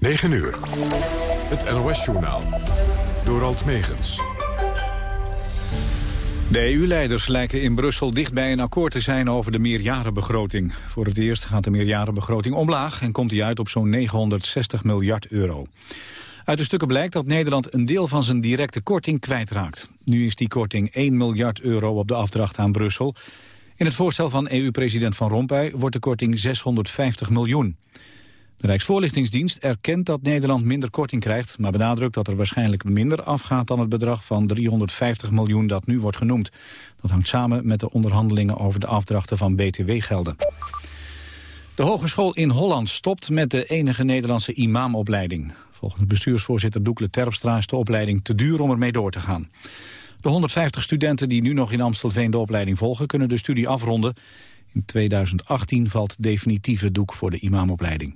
9 uur. Het NOS-journaal. Door Alt Megens. De EU-leiders lijken in Brussel dichtbij een akkoord te zijn over de meerjarenbegroting. Voor het eerst gaat de meerjarenbegroting omlaag en komt die uit op zo'n 960 miljard euro. Uit de stukken blijkt dat Nederland een deel van zijn directe korting kwijtraakt. Nu is die korting 1 miljard euro op de afdracht aan Brussel. In het voorstel van EU-president Van Rompuy wordt de korting 650 miljoen. De Rijksvoorlichtingsdienst erkent dat Nederland minder korting krijgt... maar benadrukt dat er waarschijnlijk minder afgaat dan het bedrag van 350 miljoen dat nu wordt genoemd. Dat hangt samen met de onderhandelingen over de afdrachten van BTW-gelden. De Hogeschool in Holland stopt met de enige Nederlandse imamopleiding. Volgens bestuursvoorzitter Doekle Terpstra is de opleiding te duur om ermee door te gaan. De 150 studenten die nu nog in Amstelveen de opleiding volgen... kunnen de studie afronden. In 2018 valt definitieve doek voor de imamopleiding.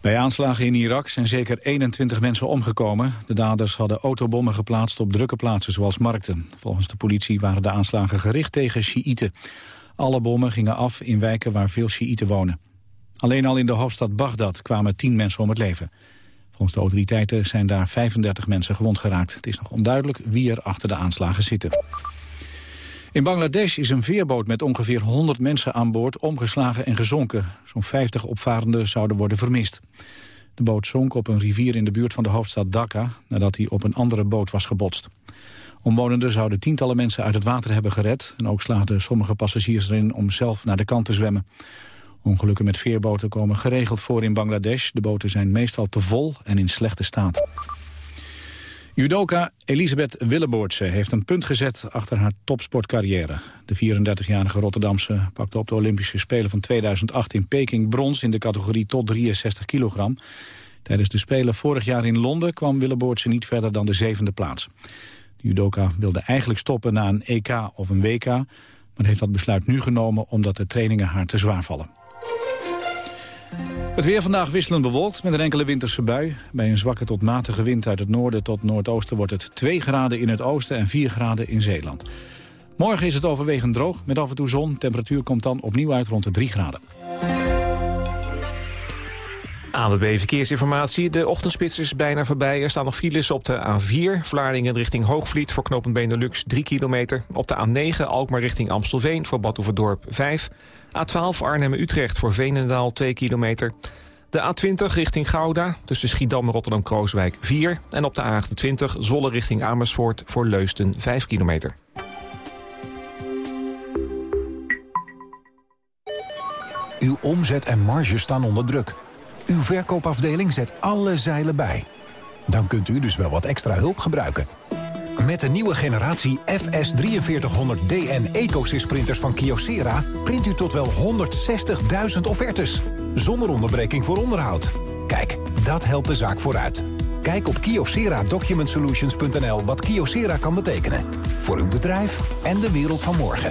Bij aanslagen in Irak zijn zeker 21 mensen omgekomen. De daders hadden autobommen geplaatst op drukke plaatsen zoals markten. Volgens de politie waren de aanslagen gericht tegen Sjiïten. Alle bommen gingen af in wijken waar veel Sjiïten wonen. Alleen al in de hoofdstad Bagdad kwamen 10 mensen om het leven. Volgens de autoriteiten zijn daar 35 mensen gewond geraakt. Het is nog onduidelijk wie er achter de aanslagen zitten. In Bangladesh is een veerboot met ongeveer 100 mensen aan boord omgeslagen en gezonken. Zo'n 50 opvarenden zouden worden vermist. De boot zonk op een rivier in de buurt van de hoofdstad Dhaka... nadat hij op een andere boot was gebotst. Omwonenden zouden tientallen mensen uit het water hebben gered... en ook slaagden sommige passagiers erin om zelf naar de kant te zwemmen. Ongelukken met veerboten komen geregeld voor in Bangladesh. De boten zijn meestal te vol en in slechte staat. Judoka Elisabeth Willeboortse heeft een punt gezet achter haar topsportcarrière. De 34-jarige Rotterdamse pakte op de Olympische Spelen van 2008 in Peking brons in de categorie tot 63 kilogram. Tijdens de Spelen vorig jaar in Londen kwam Willeboortse niet verder dan de zevende plaats. De judoka wilde eigenlijk stoppen na een EK of een WK, maar heeft dat besluit nu genomen omdat de trainingen haar te zwaar vallen. Het weer vandaag wisselend bewolkt met een enkele winterse bui. Bij een zwakke tot matige wind uit het noorden tot noordoosten wordt het 2 graden in het oosten en 4 graden in Zeeland. Morgen is het overwegend droog met af en toe zon. Temperatuur komt dan opnieuw uit rond de 3 graden. ANWB Verkeersinformatie. De ochtendspits is bijna voorbij. Er staan nog files op de A4. Vlaardingen richting Hoogvliet voor knooppunt Benelux 3 kilometer. Op de A9 Alkmaar richting Amstelveen voor Badhoevedorp 5. A12 Arnhem-Utrecht voor Veenendaal 2 kilometer. De A20 richting Gouda tussen Schiedam en Rotterdam-Krooswijk 4. En op de A28 Zolle richting Amersfoort voor Leusten 5 kilometer. Uw omzet en marge staan onder druk. Uw verkoopafdeling zet alle zeilen bij. Dan kunt u dus wel wat extra hulp gebruiken. Met de nieuwe generatie FS4300DN EcoSys printers van Kyocera... print u tot wel 160.000 offertes. Zonder onderbreking voor onderhoud. Kijk, dat helpt de zaak vooruit. Kijk op kyocera-document-solutions.nl wat Kyocera kan betekenen. Voor uw bedrijf en de wereld van morgen.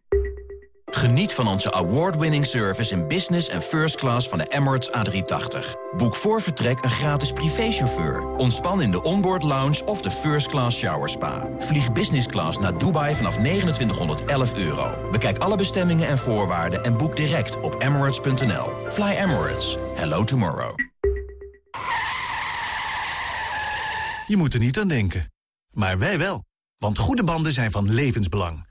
Geniet van onze award-winning service in business en first class van de Emirates A380. Boek voor vertrek een gratis privéchauffeur. Ontspan in de onboard lounge of de first class shower spa. Vlieg business class naar Dubai vanaf 2911 euro. Bekijk alle bestemmingen en voorwaarden en boek direct op emirates.nl. Fly Emirates. Hello tomorrow. Je moet er niet aan denken. Maar wij wel. Want goede banden zijn van levensbelang.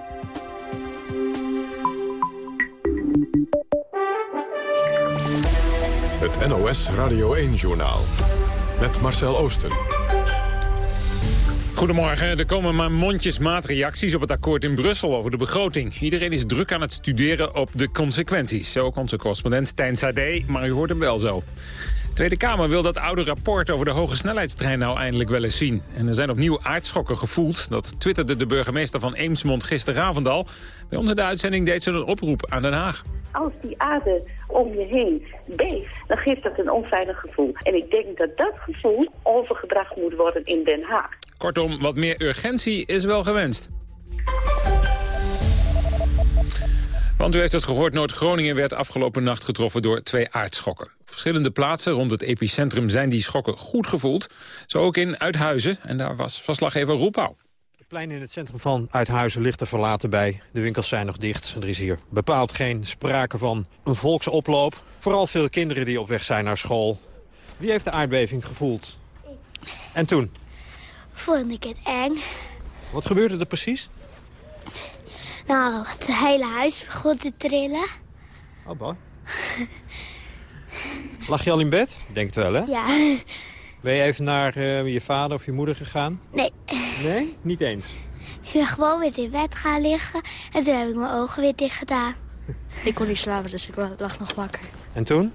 Het NOS Radio 1-journaal. Met Marcel Oosten. Goedemorgen. Er komen maar mondjesmaat reacties op het akkoord in Brussel over de begroting. Iedereen is druk aan het studeren op de consequenties. Zo ook onze correspondent Tijn Sade, maar u hoort hem wel zo. De Tweede Kamer wil dat oude rapport over de hoge snelheidstrein nou eindelijk wel eens zien. En er zijn opnieuw aardschokken gevoeld. Dat twitterde de burgemeester van Eemsmond gisteravond al. Bij ons in de uitzending deed ze een oproep aan Den Haag. Als die aarde om je heen beeft, dan geeft dat een onveilig gevoel. En ik denk dat dat gevoel overgebracht moet worden in Den Haag. Kortom, wat meer urgentie is wel gewenst. Want u heeft het gehoord, Noord-Groningen werd afgelopen nacht getroffen door twee aardschokken. Op verschillende plaatsen rond het epicentrum zijn die schokken goed gevoeld. Zo ook in Uithuizen, en daar was verslaggever Roepau. Het plein in het centrum van Uithuizen ligt er verlaten bij. De winkels zijn nog dicht. Er is hier bepaald geen sprake van een volksoploop. Vooral veel kinderen die op weg zijn naar school. Wie heeft de aardbeving gevoeld? En toen? Vond ik het eng. Wat gebeurde er precies? Nou, het hele huis begon te trillen. Oh, boy. Lag je al in bed? Denk het wel, hè? Ja. Ben je even naar uh, je vader of je moeder gegaan? Nee. Nee? Niet eens? Ik ben gewoon weer in bed gaan liggen en toen heb ik mijn ogen weer dicht gedaan. Ik kon niet slapen, dus ik lag nog wakker. En toen?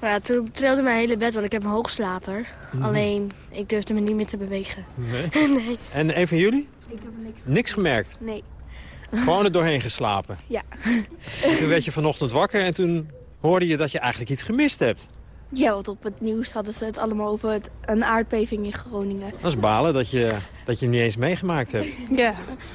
Nou ja, toen trilde mijn hele bed, want ik heb een hoogslaper. Mhm. Alleen, ik durfde me niet meer te bewegen. Nee? nee. En een van jullie? Ik heb niks. Niks gemerkt? Nee. Gewoon er doorheen geslapen? Ja. En toen werd je vanochtend wakker en toen hoorde je dat je eigenlijk iets gemist hebt. Ja, want op het nieuws hadden ze het allemaal over het, een aardbeving in Groningen. Dat is balen dat je, dat je niet eens meegemaakt hebt. Ja,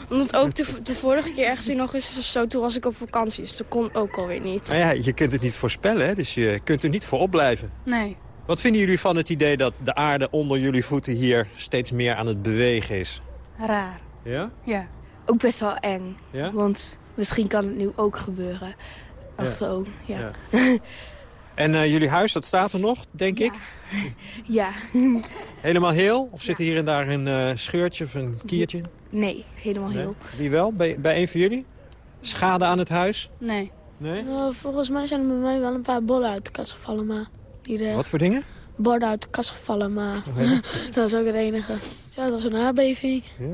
omdat ook de, de vorige keer ergens in augustus of zo, toen was ik op vakantie. Dus dat kon ook alweer niet. Maar ja, je kunt het niet voorspellen, hè? dus je kunt er niet voor opblijven. Nee. Wat vinden jullie van het idee dat de aarde onder jullie voeten hier steeds meer aan het bewegen is? Raar. Ja? Ja. Ook best wel eng. Ja? Want misschien kan het nu ook gebeuren. Ach Ja. zo, ja. Ja. En eh, jullie huis, dat staat er nog, denk ik? Ja. Helemaal heel? Of zit hier en daar een eh, scheurtje of een kiertje? Nee, helemaal Nee? heel. Wie wel? Bij, bij een van jullie? Schade aan het huis? Nee. Nee? Nou, volgens mij zijn er bij mij wel een paar bollen uit de kast gevallen, maar... Die er Wat voor dingen? borden uit de kast gevallen, maar Oh, ja? dat is ook het enige. Ja, dat was een aardbeving. Ja.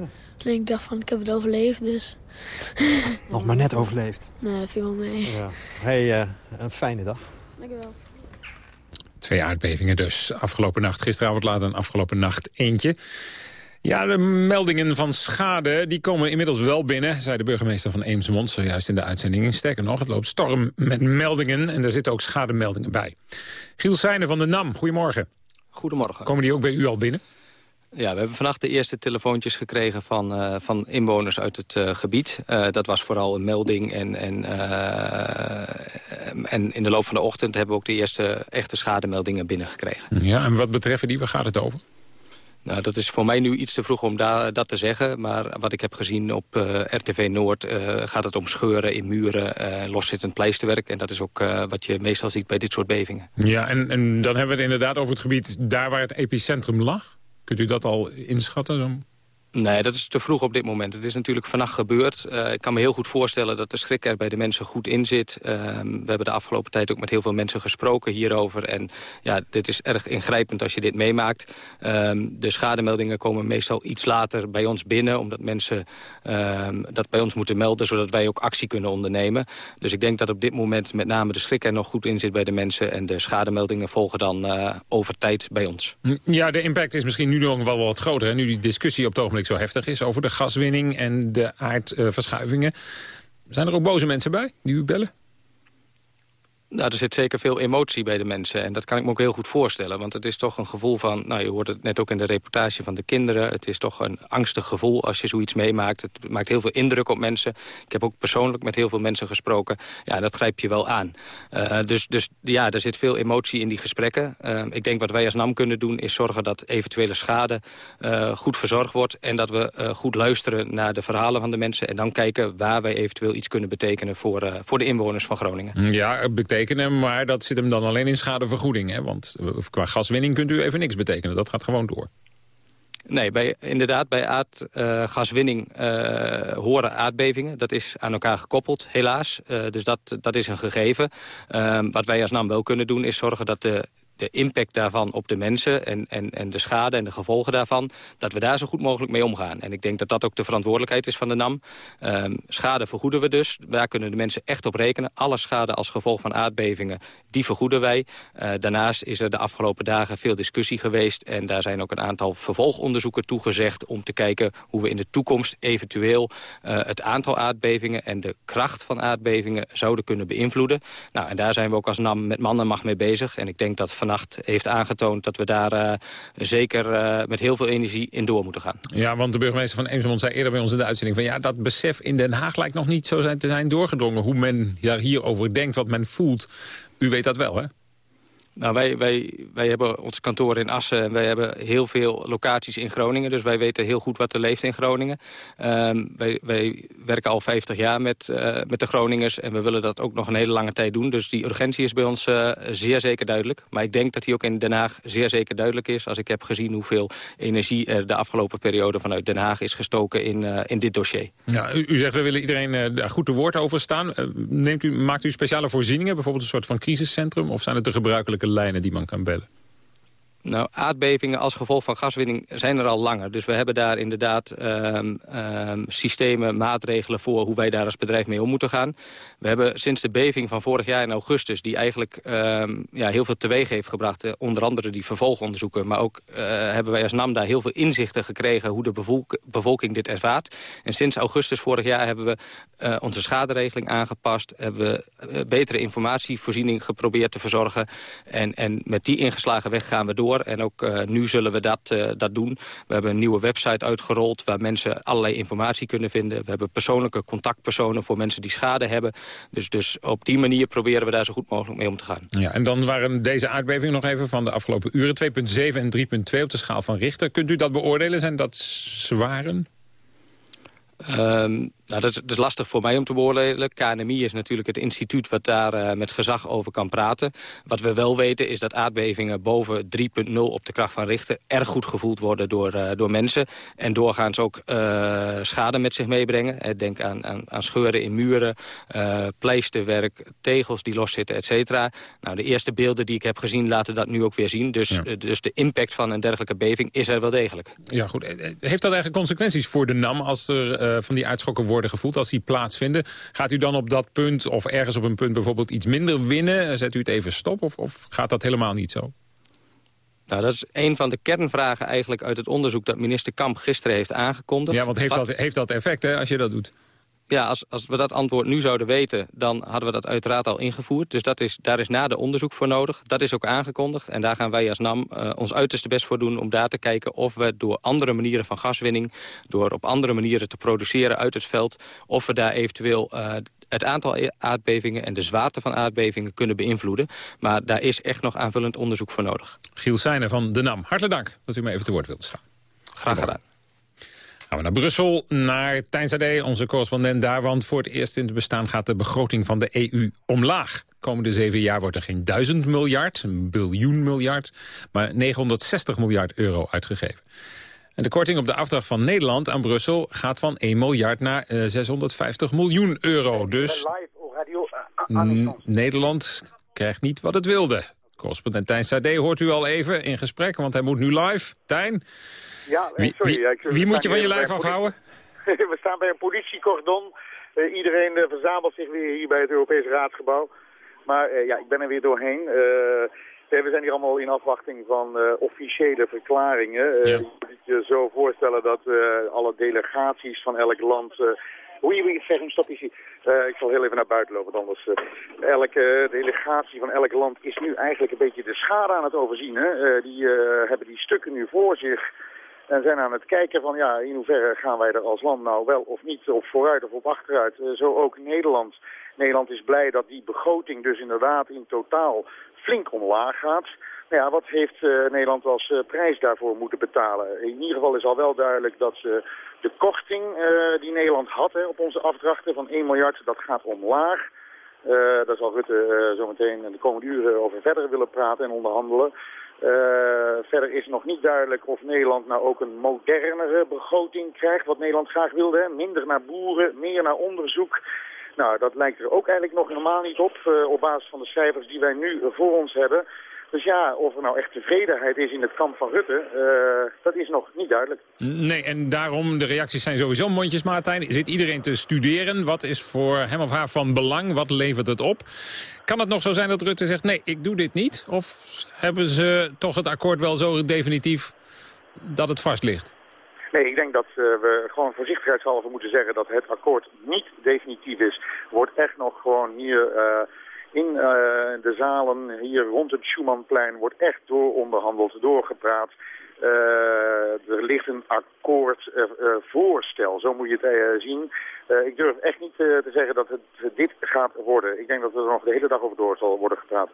En ik dacht van, ik heb het overleefd, dus... Nog maar net overleefd. Nee, viel wel mee. Ja. Hey, eh, een fijne dag. Dankjewel. Twee aardbevingen dus. Afgelopen nacht, gisteravond laat en afgelopen nacht eentje. Ja, de meldingen van schade die komen inmiddels wel binnen... zei de burgemeester van Eemsmond zojuist in de uitzending. Sterker nog, het loopt storm met meldingen... en daar zitten ook schademeldingen bij. Giel Seijnen van de NAM, goedemorgen. Goedemorgen. Komen die ook bij u al binnen? Ja, we hebben vannacht de eerste telefoontjes gekregen van, eh, van inwoners uit het eh, gebied. Eh, dat was vooral een melding en, en, en in de loop van de ochtend hebben we ook de eerste echte schademeldingen binnengekregen. Ja, en wat betreffen die, waar gaat het over? Nou, dat is voor mij nu iets te vroeg om daar dat te zeggen. Maar wat ik heb gezien op RTV Noord gaat het om scheuren in muren, loszittend pleisterwerk. En dat is ook wat je meestal ziet bij dit soort bevingen. Ja, en, en dan hebben we het inderdaad over het gebied daar waar het epicentrum lag. Kunt u dat al inschatten? Nee, dat is te vroeg op dit moment. Het is natuurlijk vannacht gebeurd. Eh, ik kan me heel goed voorstellen dat de schrik er bij de mensen goed in zit. Ehm, we hebben de afgelopen tijd ook met heel veel mensen gesproken hierover. En ja, dit is erg ingrijpend als je dit meemaakt. Ehm, de schademeldingen komen meestal iets later bij ons binnen... omdat mensen ehm, dat bij ons moeten melden... zodat wij ook actie kunnen ondernemen. Dus ik denk dat op dit moment met name de schrik er nog goed in zit bij de mensen... en de schademeldingen volgen dan eh, over tijd bij ons. Ja, de impact is misschien nu nog wel wat groter. Nu die discussie op het ogenblik zo heftig is over de gaswinning en de aardverschuivingen. Zijn er ook boze mensen bij die u bellen? Nou, er zit zeker veel emotie bij de mensen. En dat kan ik me ook heel goed voorstellen. Want het is toch een gevoel van... Nou, je hoort het net ook in de reportage van de kinderen. Het is toch een angstig gevoel als je zoiets meemaakt. Het maakt heel veel indruk op mensen. Ik heb ook persoonlijk met heel veel mensen gesproken. Ja, dat grijp je wel aan. Uh, dus, dus ja, er zit veel emotie in die gesprekken. Uh, ik denk wat wij als NAM kunnen doen... is zorgen dat eventuele schade uh, goed verzorgd wordt. En dat we goed luisteren naar de verhalen van de mensen. En dan kijken waar wij eventueel iets kunnen betekenen... voor, voor de inwoners van Groningen. Ja, betekenen betekenen, maar dat zit hem dan alleen in schadevergoeding. Hè? Want qua gaswinning kunt u even niks betekenen. Dat gaat gewoon door. Nee, bij, inderdaad, bij aardgaswinning uh, horen aardbevingen. Dat is aan elkaar gekoppeld, helaas. Dus dat, dat is een gegeven. Uh, wat wij als NAM wel kunnen doen, is zorgen dat de de impact daarvan op de mensen... En, en, en de schade en de gevolgen daarvan... dat we daar zo goed mogelijk mee omgaan. En ik denk dat dat ook de verantwoordelijkheid is van de NAM. Ehm, schade vergoeden we dus. Daar kunnen de mensen echt op rekenen. Alle schade als gevolg van aardbevingen, die vergoeden wij. Uh, daarnaast is er de afgelopen dagen veel discussie geweest... en daar zijn ook een aantal vervolgonderzoeken toegezegd... om te kijken hoe we in de toekomst eventueel uh, het aantal aardbevingen... en de kracht van aardbevingen zouden kunnen beïnvloeden. Nou, en daar zijn we ook als NAM met man en mee bezig. En ik denk dat vannacht heeft aangetoond dat we daar uh, zeker uh, met heel veel energie in door moeten gaan. Ja, want de burgemeester van Eemsmond zei eerder bij ons in de uitzending... van ja, dat besef in Den Haag lijkt nog niet zo te zijn doorgedrongen... hoe men daar hierover denkt, wat men voelt. U weet dat wel, hè? Nou, wij, wij, wij hebben ons kantoor in Assen en wij hebben heel veel locaties in Groningen. Dus wij weten heel goed wat er leeft in Groningen. Um, wij, wij werken al 50 jaar met, uh, met de Groningers en we willen dat ook nog een hele lange tijd doen. Dus die urgentie is bij ons uh, zeer zeker duidelijk. Maar ik denk dat die ook in Den Haag zeer zeker duidelijk is. Als ik heb gezien hoeveel energie er de afgelopen periode vanuit Den Haag is gestoken in, uh, in dit dossier. Ja, u, u zegt we willen iedereen daar goed te woord over staan. neemt u, maakt u speciale voorzieningen, bijvoorbeeld een soort van crisiscentrum? Of zijn het de gebruikelijke lijnen die man kan bellen? Nou, aardbevingen als gevolg van gaswinning zijn er al langer. Dus we hebben daar inderdaad um, um, systemen, maatregelen voor... hoe wij daar als bedrijf mee om moeten gaan. We hebben sinds de beving van vorig jaar in augustus... die eigenlijk um, ja, heel veel teweeg heeft gebracht... Uh, onder andere die vervolgonderzoeken... maar ook uh, hebben wij als NAM daar heel veel inzichten gekregen... hoe de bevolk bevolking dit ervaart. En sinds augustus vorig jaar hebben we uh, onze schaderegeling aangepast... hebben we betere informatievoorziening geprobeerd te verzorgen. En, en met die ingeslagen weg gaan we door... En ook nu zullen we dat, dat doen. We hebben een nieuwe website uitgerold waar mensen allerlei informatie kunnen vinden. We hebben persoonlijke contactpersonen voor mensen die schade hebben. Dus, dus op die manier proberen we daar zo goed mogelijk mee om te gaan. Ja, en dan waren deze aardbevingen nog even van de afgelopen uren. 2,7 en 3,2 op de schaal van Richter. Kunt u dat beoordelen? Zijn dat zwaren? Um, nou, dat is, dat is lastig voor mij om te beoordelen. KNMI is natuurlijk het instituut wat daar uh, met gezag over kan praten. Wat we wel weten is dat aardbevingen boven 3.0 op de kracht van Richter... erg goed gevoeld worden door, uh, door mensen. En doorgaans ook uh, schade met zich meebrengen. Denk aan, aan, aan scheuren in muren, pleisterwerk, tegels die loszitten, et cetera. Nou, de eerste beelden die ik heb gezien laten dat nu ook weer zien. Dus, ja. dus de impact van een dergelijke beving is er wel degelijk. Ja, goed. Heeft dat eigenlijk consequenties voor de NAM als er van die uitschokken worden worden gevoeld als die plaatsvinden. Gaat u dan op dat punt of ergens op een punt bijvoorbeeld iets minder winnen? Zet u het even stop of, of gaat dat helemaal niet zo? Nou, dat is een van de kernvragen eigenlijk uit het onderzoek... dat minister Kamp gisteren heeft aangekondigd. Ja, want heeft, dat, heeft dat effect hè, als je dat doet? Ja, als, als we dat antwoord nu zouden weten, dan hadden we dat uiteraard al ingevoerd. Dus dat is, daar is na de onderzoek voor nodig. Dat is ook aangekondigd. En daar gaan wij als NAM uh, ons uiterste best voor doen... om daar te kijken of we door andere manieren van gaswinning... door op andere manieren te produceren uit het veld... of we daar eventueel uh, het aantal aardbevingen en de zwaarte van aardbevingen kunnen beïnvloeden. Maar daar is echt nog aanvullend onderzoek voor nodig. Giel Seijnen van de NAM, hartelijk dank dat u me even te woord wilt staan. Graag gedaan. Gaan we naar Brussel, naar Tijn Sade, onze correspondent daar. Want voor het eerst in het bestaan gaat de begroting van de EU omlaag. Komende zeven jaar wordt er geen duizend miljard, een biljoen miljard... maar 960 miljard euro uitgegeven. En de korting op de afdracht van Nederland aan Brussel gaat van 1 miljard naar uh, 650 miljoen euro. Dus Nederland krijgt niet wat het wilde. Correspondent Tijn Sade hoort u al even in gesprek, want hij moet nu live. Tijn... Ja, wie, sorry. Wie, ik, wie moet je van je lijf afhouden? we staan bij een politiecordon. Uh, iedereen uh, verzamelt zich weer hier bij het Europese Raadsgebouw. Maar uh, ja, ik ben er weer doorheen. we zijn hier allemaal in afwachting van officiële verklaringen. Ja. Je moet je zo voorstellen dat alle delegaties van elk land... hoe je het zeggen, stop eens uh, ik zal heel even naar buiten lopen, want anders uh, elke delegatie van elk land is nu eigenlijk een beetje de schade aan het overzien. Hè? Uh, die hebben die stukken nu voor zich en zijn aan het kijken van ja, in hoeverre gaan wij er als land nou wel of niet op vooruit of op achteruit. zo ook Nederland. Nederland is blij dat die begroting dus inderdaad in totaal flink omlaag gaat. Nou ja, wat heeft uh, Nederland als uh, prijs daarvoor moeten betalen? In ieder geval is al wel duidelijk dat uh, de korting die Nederland had hè, op onze afdrachten van 1 miljard, dat gaat omlaag. daar zal Rutte zometeen de komende uren over verder willen praten en onderhandelen. Verder is nog niet duidelijk of Nederland nou ook een modernere begroting krijgt, wat Nederland graag wilde. Hè? Minder naar boeren, meer naar onderzoek. Nou, dat lijkt er ook eigenlijk nog helemaal niet op, op basis van de cijfers die wij nu voor ons hebben. Dus ja, of er nou echt tevredenheid is in het kamp van Rutte, uh, dat is nog niet duidelijk. Nee, en daarom, de reacties zijn sowieso mondjesmaat. Zit iedereen te studeren? Wat is voor hem of haar van belang? Wat levert het op? Kan het nog zo zijn dat Rutte zegt, nee, ik doe dit niet? Of hebben ze toch het akkoord wel zo definitief dat het vast ligt? Nee, ik denk dat uh, we gewoon voorzichtigheidshalve moeten zeggen dat het akkoord niet definitief is. Wordt echt nog gewoon hier uh, in uh, de zalen, hier rond het Schumannplein, wordt echt dooronderhandeld, doorgepraat. er ligt een akkoordvoorstel, zo moet je het zien. ik durf echt niet te zeggen dat het dit gaat worden. Ik denk dat er nog de hele dag over door zal worden gepraat.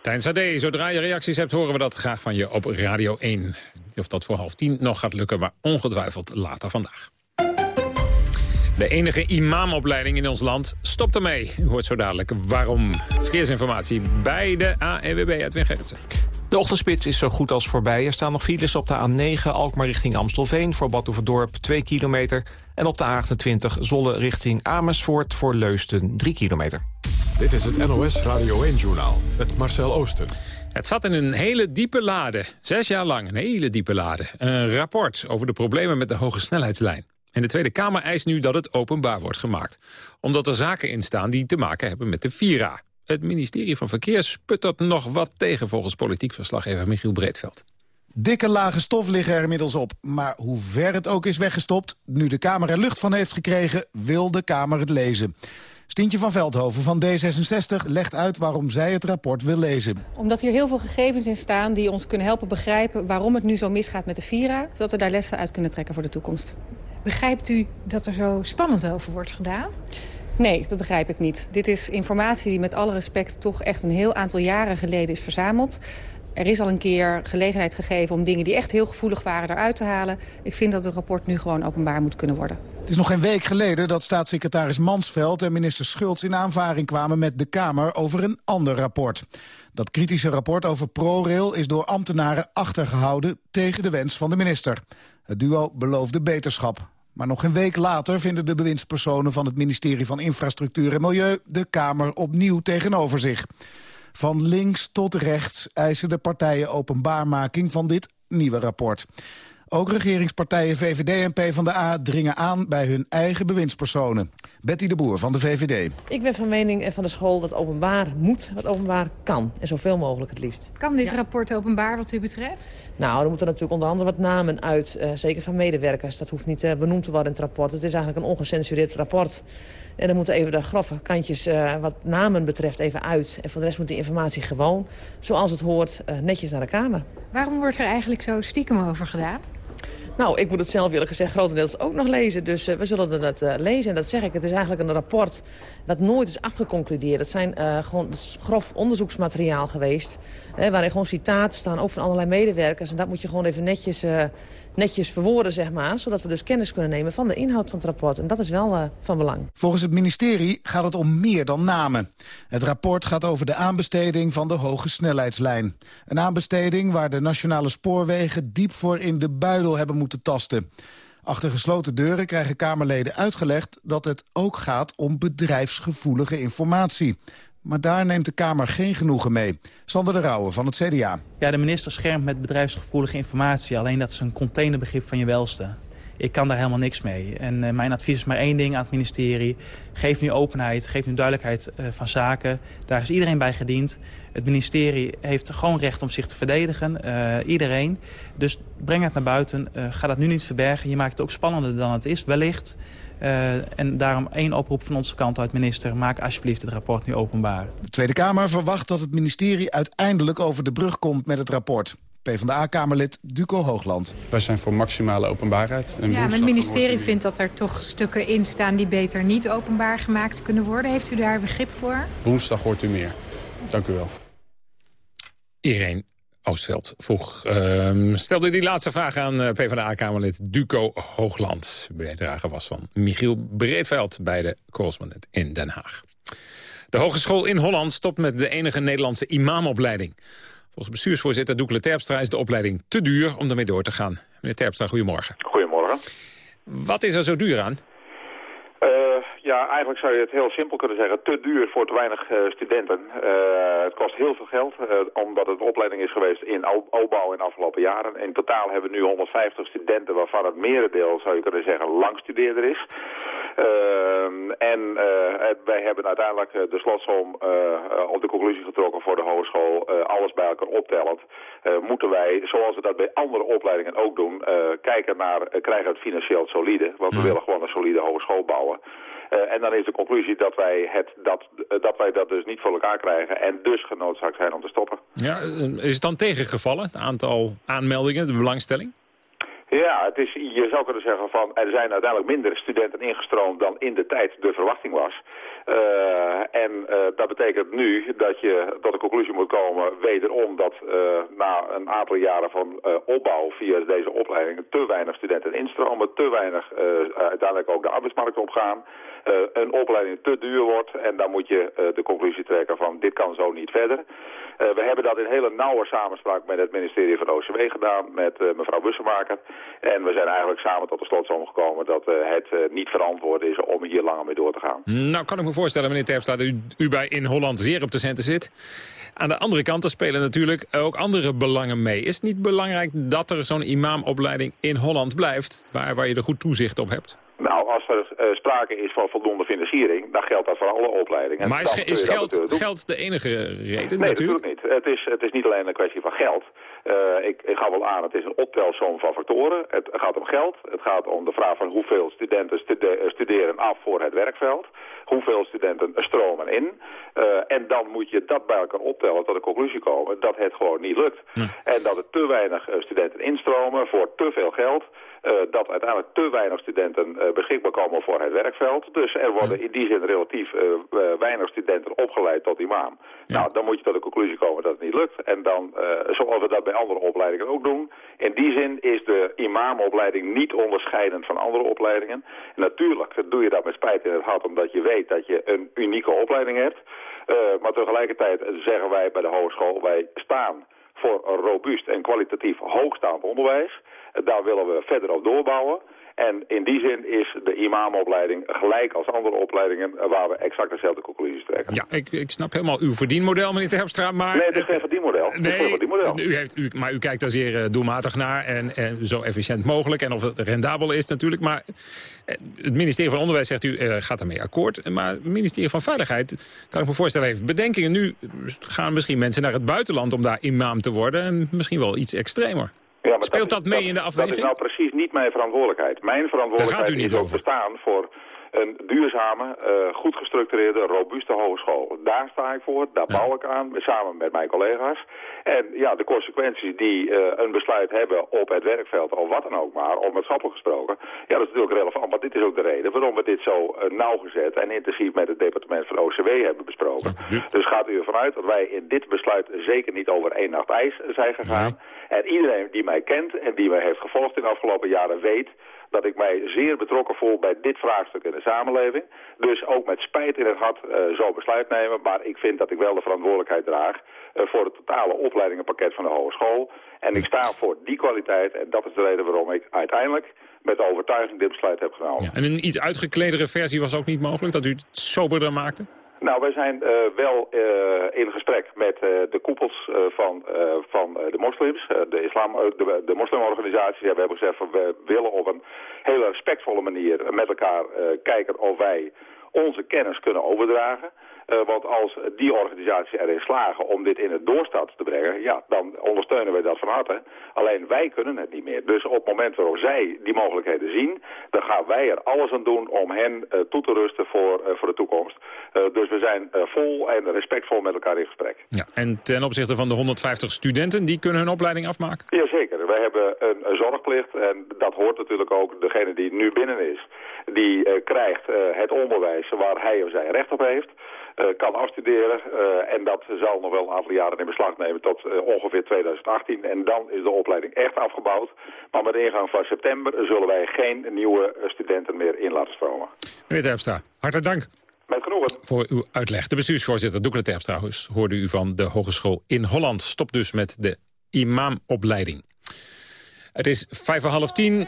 Tijn Sade, zodra je reacties hebt, horen we dat graag van je op Radio 1. Of dat voor half tien nog gaat lukken, maar ongetwijfeld later vandaag. De enige imamopleiding in ons land stopt ermee. U hoort zo dadelijk waarom. Verkeersinformatie bij de ANWB Edwin Gerritsen. De ochtendspits is zo goed als voorbij. Er staan nog files op de A9 Alkmaar richting Amstelveen... voor Badhoevedorp 2 kilometer. En op de A28 Zolle richting Amersfoort voor Leusden 3 kilometer. Dit is het NOS Radio 1-journaal met Marcel Oosten. Het zat in een hele diepe lade. Zes jaar lang, een hele diepe lade. Een rapport over de problemen met de hoge snelheidslijn. En de Tweede Kamer eist nu dat het openbaar wordt gemaakt. Omdat er zaken in staan die te maken hebben met de Vira. Het ministerie van Verkeer sputtert nog wat tegen... volgens politiek verslaggever Michiel Breedveld. Dikke lage stof liggen er inmiddels op. Maar hoe ver het ook is weggestopt, nu de Kamer er lucht van heeft gekregen... wil de Kamer het lezen. Stientje van Veldhoven van D66 legt uit waarom zij het rapport wil lezen. Omdat hier heel veel gegevens in staan die ons kunnen helpen begrijpen... waarom het nu zo misgaat met de Vira, zodat we daar lessen uit kunnen trekken voor de toekomst. Begrijpt u dat er zo spannend over wordt gedaan? Nee, dat begrijp ik niet. Dit is informatie die met alle respect toch echt een heel aantal jaren geleden is verzameld. Er is al een keer gelegenheid gegeven om dingen die echt heel gevoelig waren eruit te halen. Ik vind dat het rapport nu gewoon openbaar moet kunnen worden. Het is nog geen week geleden dat staatssecretaris Mansveld en minister Schultz in aanvaring kwamen met de Kamer over een ander rapport. Dat kritische rapport over ProRail is door ambtenaren achtergehouden tegen de wens van de minister. Het duo beloofde beterschap. Maar nog een week later vinden de bewindspersonen van het ministerie van Infrastructuur en Milieu de Kamer opnieuw tegenover zich. Van links tot rechts eisen de partijen openbaarmaking van dit nieuwe rapport. Ook regeringspartijen VVD en PvdA dringen aan bij hun eigen bewindspersonen. Betty de Boer van de VVD. Ik ben van mening en van de school dat openbaar moet, wat openbaar kan. En zoveel mogelijk het liefst. Kan dit rapport openbaar wat u betreft? Nou, er moeten natuurlijk onder andere wat namen uit, uh, zeker van medewerkers. Dat hoeft niet uh, benoemd te worden in het rapport. Het is eigenlijk een ongecensureerd rapport. En dan moeten even de grove kantjes uh, wat namen betreft even uit. En voor de rest moet die informatie gewoon, zoals het hoort, netjes naar de Kamer. Waarom wordt er eigenlijk zo stiekem over gedaan? Nou, ik moet het zelf eerlijk gezegd grotendeels ook nog lezen. Dus uh, we zullen het uh, lezen. En dat zeg ik, het is eigenlijk een rapport dat nooit is afgeconcludeerd. Het zijn uh, gewoon grof onderzoeksmateriaal geweest. waarin gewoon citaten staan, ook van allerlei medewerkers. En dat moet je gewoon even netjes netjes verwoorden, zeg maar. Zodat we dus kennis kunnen nemen van de inhoud van het rapport. En dat is wel uh, van belang. Volgens het ministerie gaat het om meer dan namen. Het rapport gaat over de aanbesteding van de hoge snelheidslijn. Een aanbesteding waar de nationale spoorwegen diep voor in de buidel hebben moeten tasten. Achter gesloten deuren krijgen Kamerleden uitgelegd dat het ook gaat om bedrijfsgevoelige informatie. Maar daar neemt de Kamer geen genoegen mee. Sander de Rauwe van het CDA. Ja, de minister schermt met bedrijfsgevoelige informatie. Alleen dat is een containerbegrip van je welste. Ik kan daar helemaal niks mee. En uh, mijn advies is maar één ding aan het ministerie. Geef nu openheid, geef nu duidelijkheid uh, van zaken. Daar is iedereen bij gediend. Het ministerie heeft gewoon recht om zich te verdedigen. Uh, iedereen. Dus breng het naar buiten. ga dat nu niet verbergen. Je maakt het ook spannender dan het is, wellicht. En daarom één oproep van onze kant uit, minister. Maak alsjeblieft het rapport nu openbaar. De Tweede Kamer verwacht dat het ministerie uiteindelijk over de brug komt met het rapport. PvdA-kamerlid Duco Hoogland. Wij zijn voor maximale openbaarheid. En ja, maar het ministerie vindt dat er toch stukken in staan... die beter niet openbaar gemaakt kunnen worden. Heeft u daar begrip voor? Woensdag hoort u meer. Dank u wel. Irene Oostveld vroeg. Uh, stelde die laatste vraag aan uh, PvdA-kamerlid Duco Hoogland. Bijdrage was van Michiel Breedveld bij de correspondent in Den Haag. De Hogeschool in Holland stopt met de enige Nederlandse imamopleiding. Volgens bestuursvoorzitter Doekle Terpstra is de opleiding te duur om ermee door te gaan. Meneer Terpstra, goedemorgen. Goedemorgen. Wat is er zo duur aan? Uh, ja, eigenlijk zou je het heel simpel kunnen zeggen. Te duur voor te weinig eh, studenten. Eh, het kost heel veel geld, eh, omdat het een opleiding is geweest in opbouw in de afgelopen jaren. In totaal hebben we nu 150 studenten, waarvan het merendeel, zou je kunnen zeggen, langstudeerder is. Ehm, en wij hebben uiteindelijk de slotsom op de conclusie getrokken voor de hogeschool. alles bij elkaar optellend. moeten wij, zoals we dat bij andere opleidingen ook doen, kijken naar, krijgen we het financieel solide. Want we willen gewoon een solide hogeschool bouwen. Uh, en dan is de conclusie dat wij, het, dat, dat wij dat dus niet voor elkaar krijgen en dus genoodzaakt zijn om te stoppen. Ja, is het dan tegengevallen, het aantal aanmeldingen, de belangstelling? Ja, het is, je zou kunnen zeggen van er zijn uiteindelijk minder studenten ingestroomd dan in de tijd de verwachting was. Uh, en uh, dat betekent nu dat je tot de conclusie moet komen wederom dat uh, na een aantal jaren van opbouw via deze opleidingen te weinig studenten instromen, te weinig uiteindelijk ook de arbeidsmarkt opgaan. een opleiding te duur wordt en dan moet je de conclusie trekken van dit kan zo niet verder. we hebben dat in hele nauwe samenspraak met het ministerie van OCW gedaan, met mevrouw Bussemaker. En we zijn eigenlijk samen tot de slotsom gekomen dat het niet verantwoord is om hier langer mee door te gaan. Nou, kan ik me voorstellen, meneer Terpstra, dat u, u bij in Holland zeer op de centen zit. Aan de andere kant er spelen natuurlijk ook andere belangen mee. Is het niet belangrijk dat er zo'n imamopleiding in Holland blijft, waar, waar je er goed toezicht op hebt? Nou, als er uh, sprake is van voldoende financiering, dan geldt dat voor alle opleidingen. Maar is, is geld, geld de enige reden nee, natuurlijk? niet. Het is, het is niet alleen een kwestie van geld. Uh, ik, ik ga wel aan, het is een optelsom van factoren. Het gaat om geld. Het gaat om de vraag van hoeveel studenten stude studeren af voor het werkveld. Hoeveel studenten stromen in. Uh, en dan moet je dat bij elkaar optellen tot de conclusie komen dat het gewoon niet lukt. En dat er te weinig studenten instromen voor te veel geld. Uh, dat uiteindelijk te weinig studenten uh, beschikbaar komen voor het werkveld. Dus er worden in die zin relatief uh, weinig studenten opgeleid tot imam. Ja. Nou, dan moet je tot de conclusie komen dat het niet lukt. En dan, zoals we dat bij andere opleidingen ook doen... in die zin is de imamopleiding niet onderscheidend van andere opleidingen. En natuurlijk doe je dat met spijt in het hart... omdat je weet dat je een unieke opleiding hebt. maar tegelijkertijd zeggen wij bij de hogeschool... wij staan voor een robuust en kwalitatief hoogstaand onderwijs. Daar willen we verder op doorbouwen. En in die zin is de imamopleiding gelijk als andere opleidingen... waar we exact dezelfde conclusies trekken. Ja, ik, ik snap helemaal uw verdienmodel, meneer Terpstra, maar... Nee, het is geen verdienmodel. Nee, verdienmodel. U heeft, u, maar u kijkt daar zeer uh, doelmatig naar en, en zo efficiënt mogelijk. En of het rendabel is natuurlijk. Maar het ministerie van Onderwijs zegt u uh, gaat daarmee akkoord. Maar het ministerie van Veiligheid, kan ik me voorstellen, heeft bedenkingen. Nu gaan misschien mensen naar het buitenland om daar imam te worden. En misschien wel iets extremer. Ja, Speelt dat, dat mee in de afweging? Dat is nou precies niet mijn verantwoordelijkheid. Mijn verantwoordelijkheid is ook bestaan voor een duurzame, uh, goed gestructureerde, robuuste hogeschool. Daar sta ik voor, daar bouw ik aan, samen met mijn collega's. En ja, de consequenties die uh, een besluit hebben op het werkveld, of wat dan ook maar, onmaatschappelijk gesproken, ja, dat is natuurlijk relevant. Maar dit is ook de reden waarom we dit zo uh, nauwgezet en intensief met het departement van OCW hebben besproken. Ja. Dus gaat u ervan uit dat wij in dit besluit zeker niet over één nacht ijs zijn gegaan. En iedereen die mij kent en die mij heeft gevolgd in de afgelopen jaren weet dat ik mij zeer betrokken voel bij dit vraagstuk in de samenleving. Dus ook met spijt in het hart uh, zo besluit nemen. Maar ik vind dat ik wel de verantwoordelijkheid draag uh, voor het totale opleidingenpakket van de hogeschool. En ik sta voor die kwaliteit en dat is de reden waarom ik uiteindelijk met overtuiging dit besluit heb genomen. Ja, en een iets uitgekledere versie was ook niet mogelijk, dat u het soberder maakte? Nou, wij zijn uh, wel uh, in gesprek met uh, de koepels van, van de moslims, de, islam, de, de moslimorganisaties. We hebben gezegd, van, we willen op een hele respectvolle manier met elkaar kijken of wij onze kennis kunnen overdragen. Uh, want als die organisaties erin slagen om dit in het doorstad te brengen, ja, dan ondersteunen wij dat van harte. Alleen wij kunnen het niet meer. Dus op het moment waarop zij die mogelijkheden zien, dan gaan wij er alles aan doen om hen uh, toe te rusten voor, uh, voor de toekomst. dus we zijn vol en respectvol met elkaar in gesprek. Ja, en ten opzichte van de 150 studenten, die kunnen hun opleiding afmaken? Jazeker. Wij hebben een, een zorgplicht en dat hoort natuurlijk ook degene die nu binnen is. Die krijgt het onderwijs waar hij of zij recht op heeft. Uh, kan afstuderen. Uh, en dat zal nog wel een aantal jaren in beslag nemen tot uh, ongeveer 2018. En dan is de opleiding echt afgebouwd. Maar met de ingang van september zullen wij geen nieuwe studenten meer in laten stromen. Meneer Terpstra, hartelijk dank. Met genoegen. Voor uw uitleg. De bestuursvoorzitter Doekle Terpstra hoorde u van de Hogeschool in Holland. Stop dus met de imamopleiding. Het is vijf voor half tien.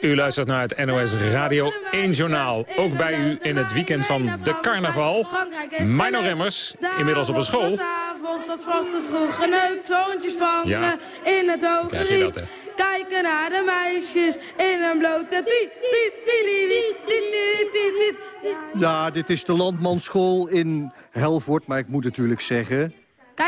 U luistert naar het NOS Radio 1 Journaal. Ook bij u in het weekend van de carnaval. Mino Remmers, inmiddels op een school. S'avonds wat ochtends vroeg geneukt, zoontjes vangen Ja. in het hoge Krijg je dat, hè? Kijken naar de meisjes in een blote. Ja, dit is de landmanschool in Helvoort, maar ik moet natuurlijk zeggen...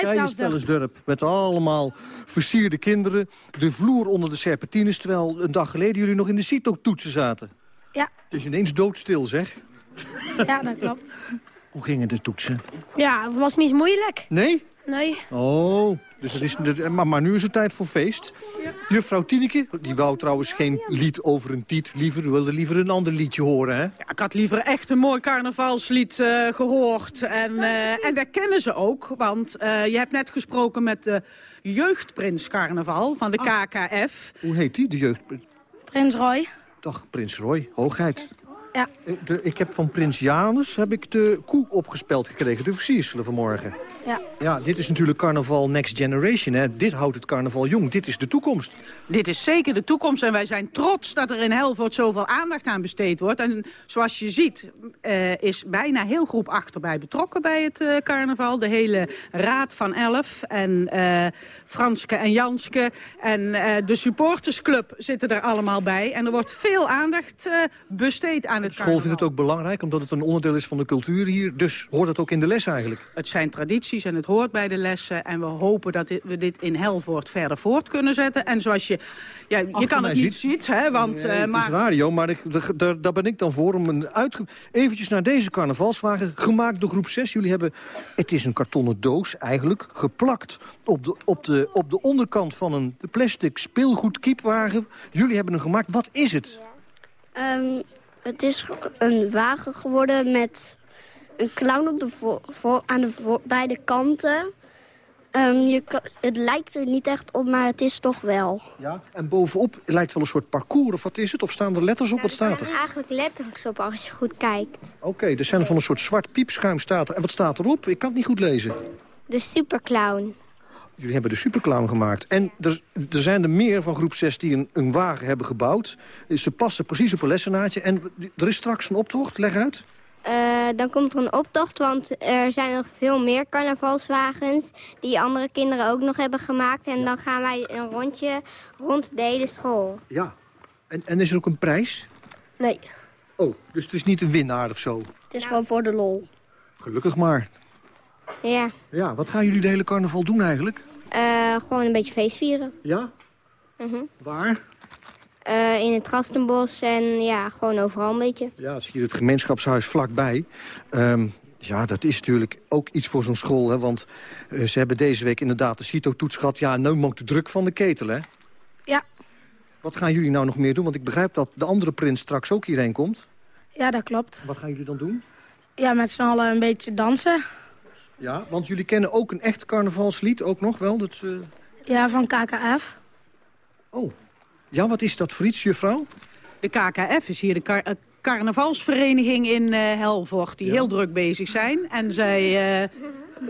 Keienspellensdorp, met allemaal versierde kinderen. De vloer onder de serpentines, terwijl een dag geleden jullie nog in de CITO-toetsen zaten. Ja. Het is ineens doodstil, zeg. Ja, dat klopt. Hoe gingen de toetsen? Ja, het was niet moeilijk. Nee? Nee. Oh, dus het is, maar, nu is het tijd voor feest. Juffrouw Tineke, die wou trouwens geen lied over een tiet. Liever, wilde liever een ander liedje horen, hè? Ik had liever echt een mooi carnavalslied eh, gehoord. En, eh, en dat kennen ze ook. Want eh, je hebt net gesproken met de jeugdprins carnaval van de KKF. Hoe heet die, de jeugd? Prins Roy. Dag, prins Roy, hoogheid. Ja. Eh, De, ik heb van prins Janus heb ik de koe opgespeld gekregen, de versierselen vanmorgen. Ja. Ja, dit is natuurlijk carnaval next generation, hè. Dit houdt het carnaval jong, dit is de toekomst. Dit is zeker de toekomst en wij zijn trots dat er in Helvoort zoveel aandacht aan besteed wordt. En zoals je ziet eh, is bijna heel groep achterbij betrokken bij het eh, carnaval. De hele raad van elf en eh, Franske en Janske en eh, de supportersclub zitten er allemaal bij. En er wordt veel aandacht eh, besteed aan het De school vindt het ook belangrijk, omdat het een onderdeel is van de cultuur hier. Dus hoort het ook in de les eigenlijk. Het zijn tradities en het hoort bij de lessen. En we hopen dat dit- we dit in Helvoort verder voort kunnen zetten. En zoals je... Ja, je Achter kan het niet ziet. zien, hè, want... Nee, eh, het is maar radio, maar ik- daar- daar, daar ben ik dan voor om een uitge... eventjes naar deze carnavalswagen, gemaakt door groep 6. Jullie hebben, het is een kartonnen doos eigenlijk, geplakt op de, op de, op de onderkant van een plastic speelgoedkiepwagen. Jullie hebben hem gemaakt. Wat is het? Ehm, het is een wagen geworden met een clown op de aan de beide kanten. Ehm, je het lijkt er niet echt op, maar het is toch wel. Ja, en bovenop lijkt wel een soort parcours, of wat is het? Of staan er letters op? Wat staat er? eigenlijk letters op als je goed kijkt. Oké, er zijn van een soort zwart piepschuim staat er. En wat staat erop? Ik kan het niet goed lezen. De superclown. Jullie hebben de superclown gemaakt. En er, er zijn er meer van groep 6 die een, een wagen hebben gebouwd. Ze passen precies op een lessenaadje. En er is straks een optocht, leg uit. Eh, dan komt er een optocht, want er zijn nog veel meer carnavalswagens... die andere kinderen ook nog hebben gemaakt. En dan gaan wij een rondje rond de hele school. Ja. En, en is er ook een prijs? Nee, Oh, dus het is niet een winnaar of zo. het is gewoon voor de lol. Gelukkig maar. Ja, Ja, wat gaan jullie de hele carnaval doen eigenlijk? Eh, gewoon een beetje feest vieren. Ja? Mhm. Waar? Eh, in het Gastenbos en ja, gewoon overal een beetje. Ja, dat is hier het gemeenschapshuis vlakbij. Ehm, ja, dat is natuurlijk ook iets voor zo'n school. Hè, want eh, ze hebben deze week inderdaad de CITO-toets gehad. Ja, nu moet de druk van de ketel, hè? Ja. Wat gaan jullie nou nog meer doen? Want ik begrijp dat de andere prins straks ook hierheen komt. Ja, dat klopt. Wat gaan jullie dan doen? Ja, met z'n allen een beetje dansen. Ja, want jullie kennen ook een echt carnavalslied, ook nog wel. Dat, eh, Ja, van KKF. Ja, wat is dat voor iets, juffrouw? De KKF is hier de kar- eh, carnavalsvereniging in eh Helvoort... die heel druk bezig zijn. En zij, eh,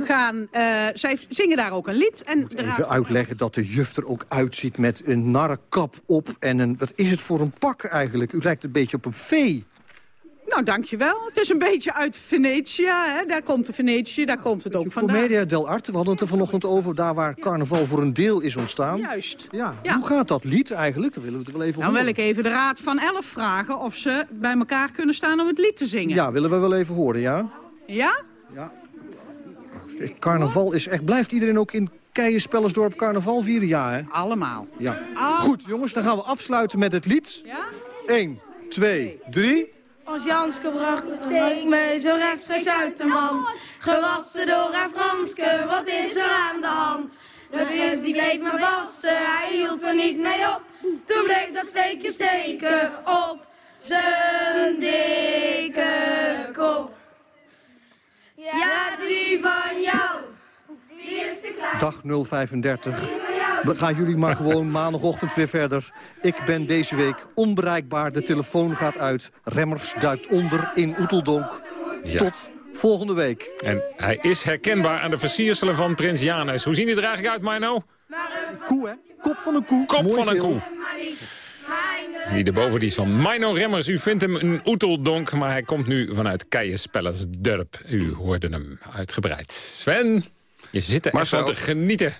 gaan, eh, zij zingen daar ook een lied. En de raad- Even uitleggen dat de juf er ook uitziet met een narrenkap op. En een, wat is het voor een pak eigenlijk? U lijkt een beetje op een vee. Nou, dankjewel. Het is een beetje uit Venetië. Hè? Daar komt de Venetië, daar komt het ook vandaan. Commedia dell'arte, we hadden het er vanochtend over. Daar waar carnaval voor een deel is ontstaan. Juist. Ja, Hoe gaat dat lied eigenlijk? Dat willen we het wel even Dan wil ik even de Raad van Elf vragen of ze bij elkaar kunnen staan om het lied te zingen. Ja, willen we wel even horen, ja? Ja? Carnaval is echt... Blijft iedereen ook in Keienspellersdorp carnaval vieren? Ja, hè? Allemaal. Ja. Al- Goed, jongens, dan gaan we afsluiten met het lied. Ja? 1, 2, 3. Ons Janske bracht steek me zo rechtstreeks uit de mand. Gewassen door haar Franske, wat is er aan de hand? De prins die bleef maar wassen, hij hield er niet mee op. Toen bleef dat steekje steken op zijn dikke kop. Ja, die van jou, die is te klein. Dag 035. Dan gaan jullie maar gewoon maandagochtend weer verder. Ik ben deze week onbereikbaar. De telefoon gaat uit. Remmers duikt onder in Oeteldonk. Ja. Tot volgende week. En hij is herkenbaar aan de versierselen van prins Janus. Hoe zien die er eigenlijk uit, Mino? Koe, hè? Kop van een koe. Kop Mooi van een geel. koe. Die erboven die is van Mino Remmers. U vindt hem een oeteldonk, maar hij komt nu vanuit Keienspellersdurp. U hoorde hem uitgebreid. Sven, je zit er Marcel. van te genieten.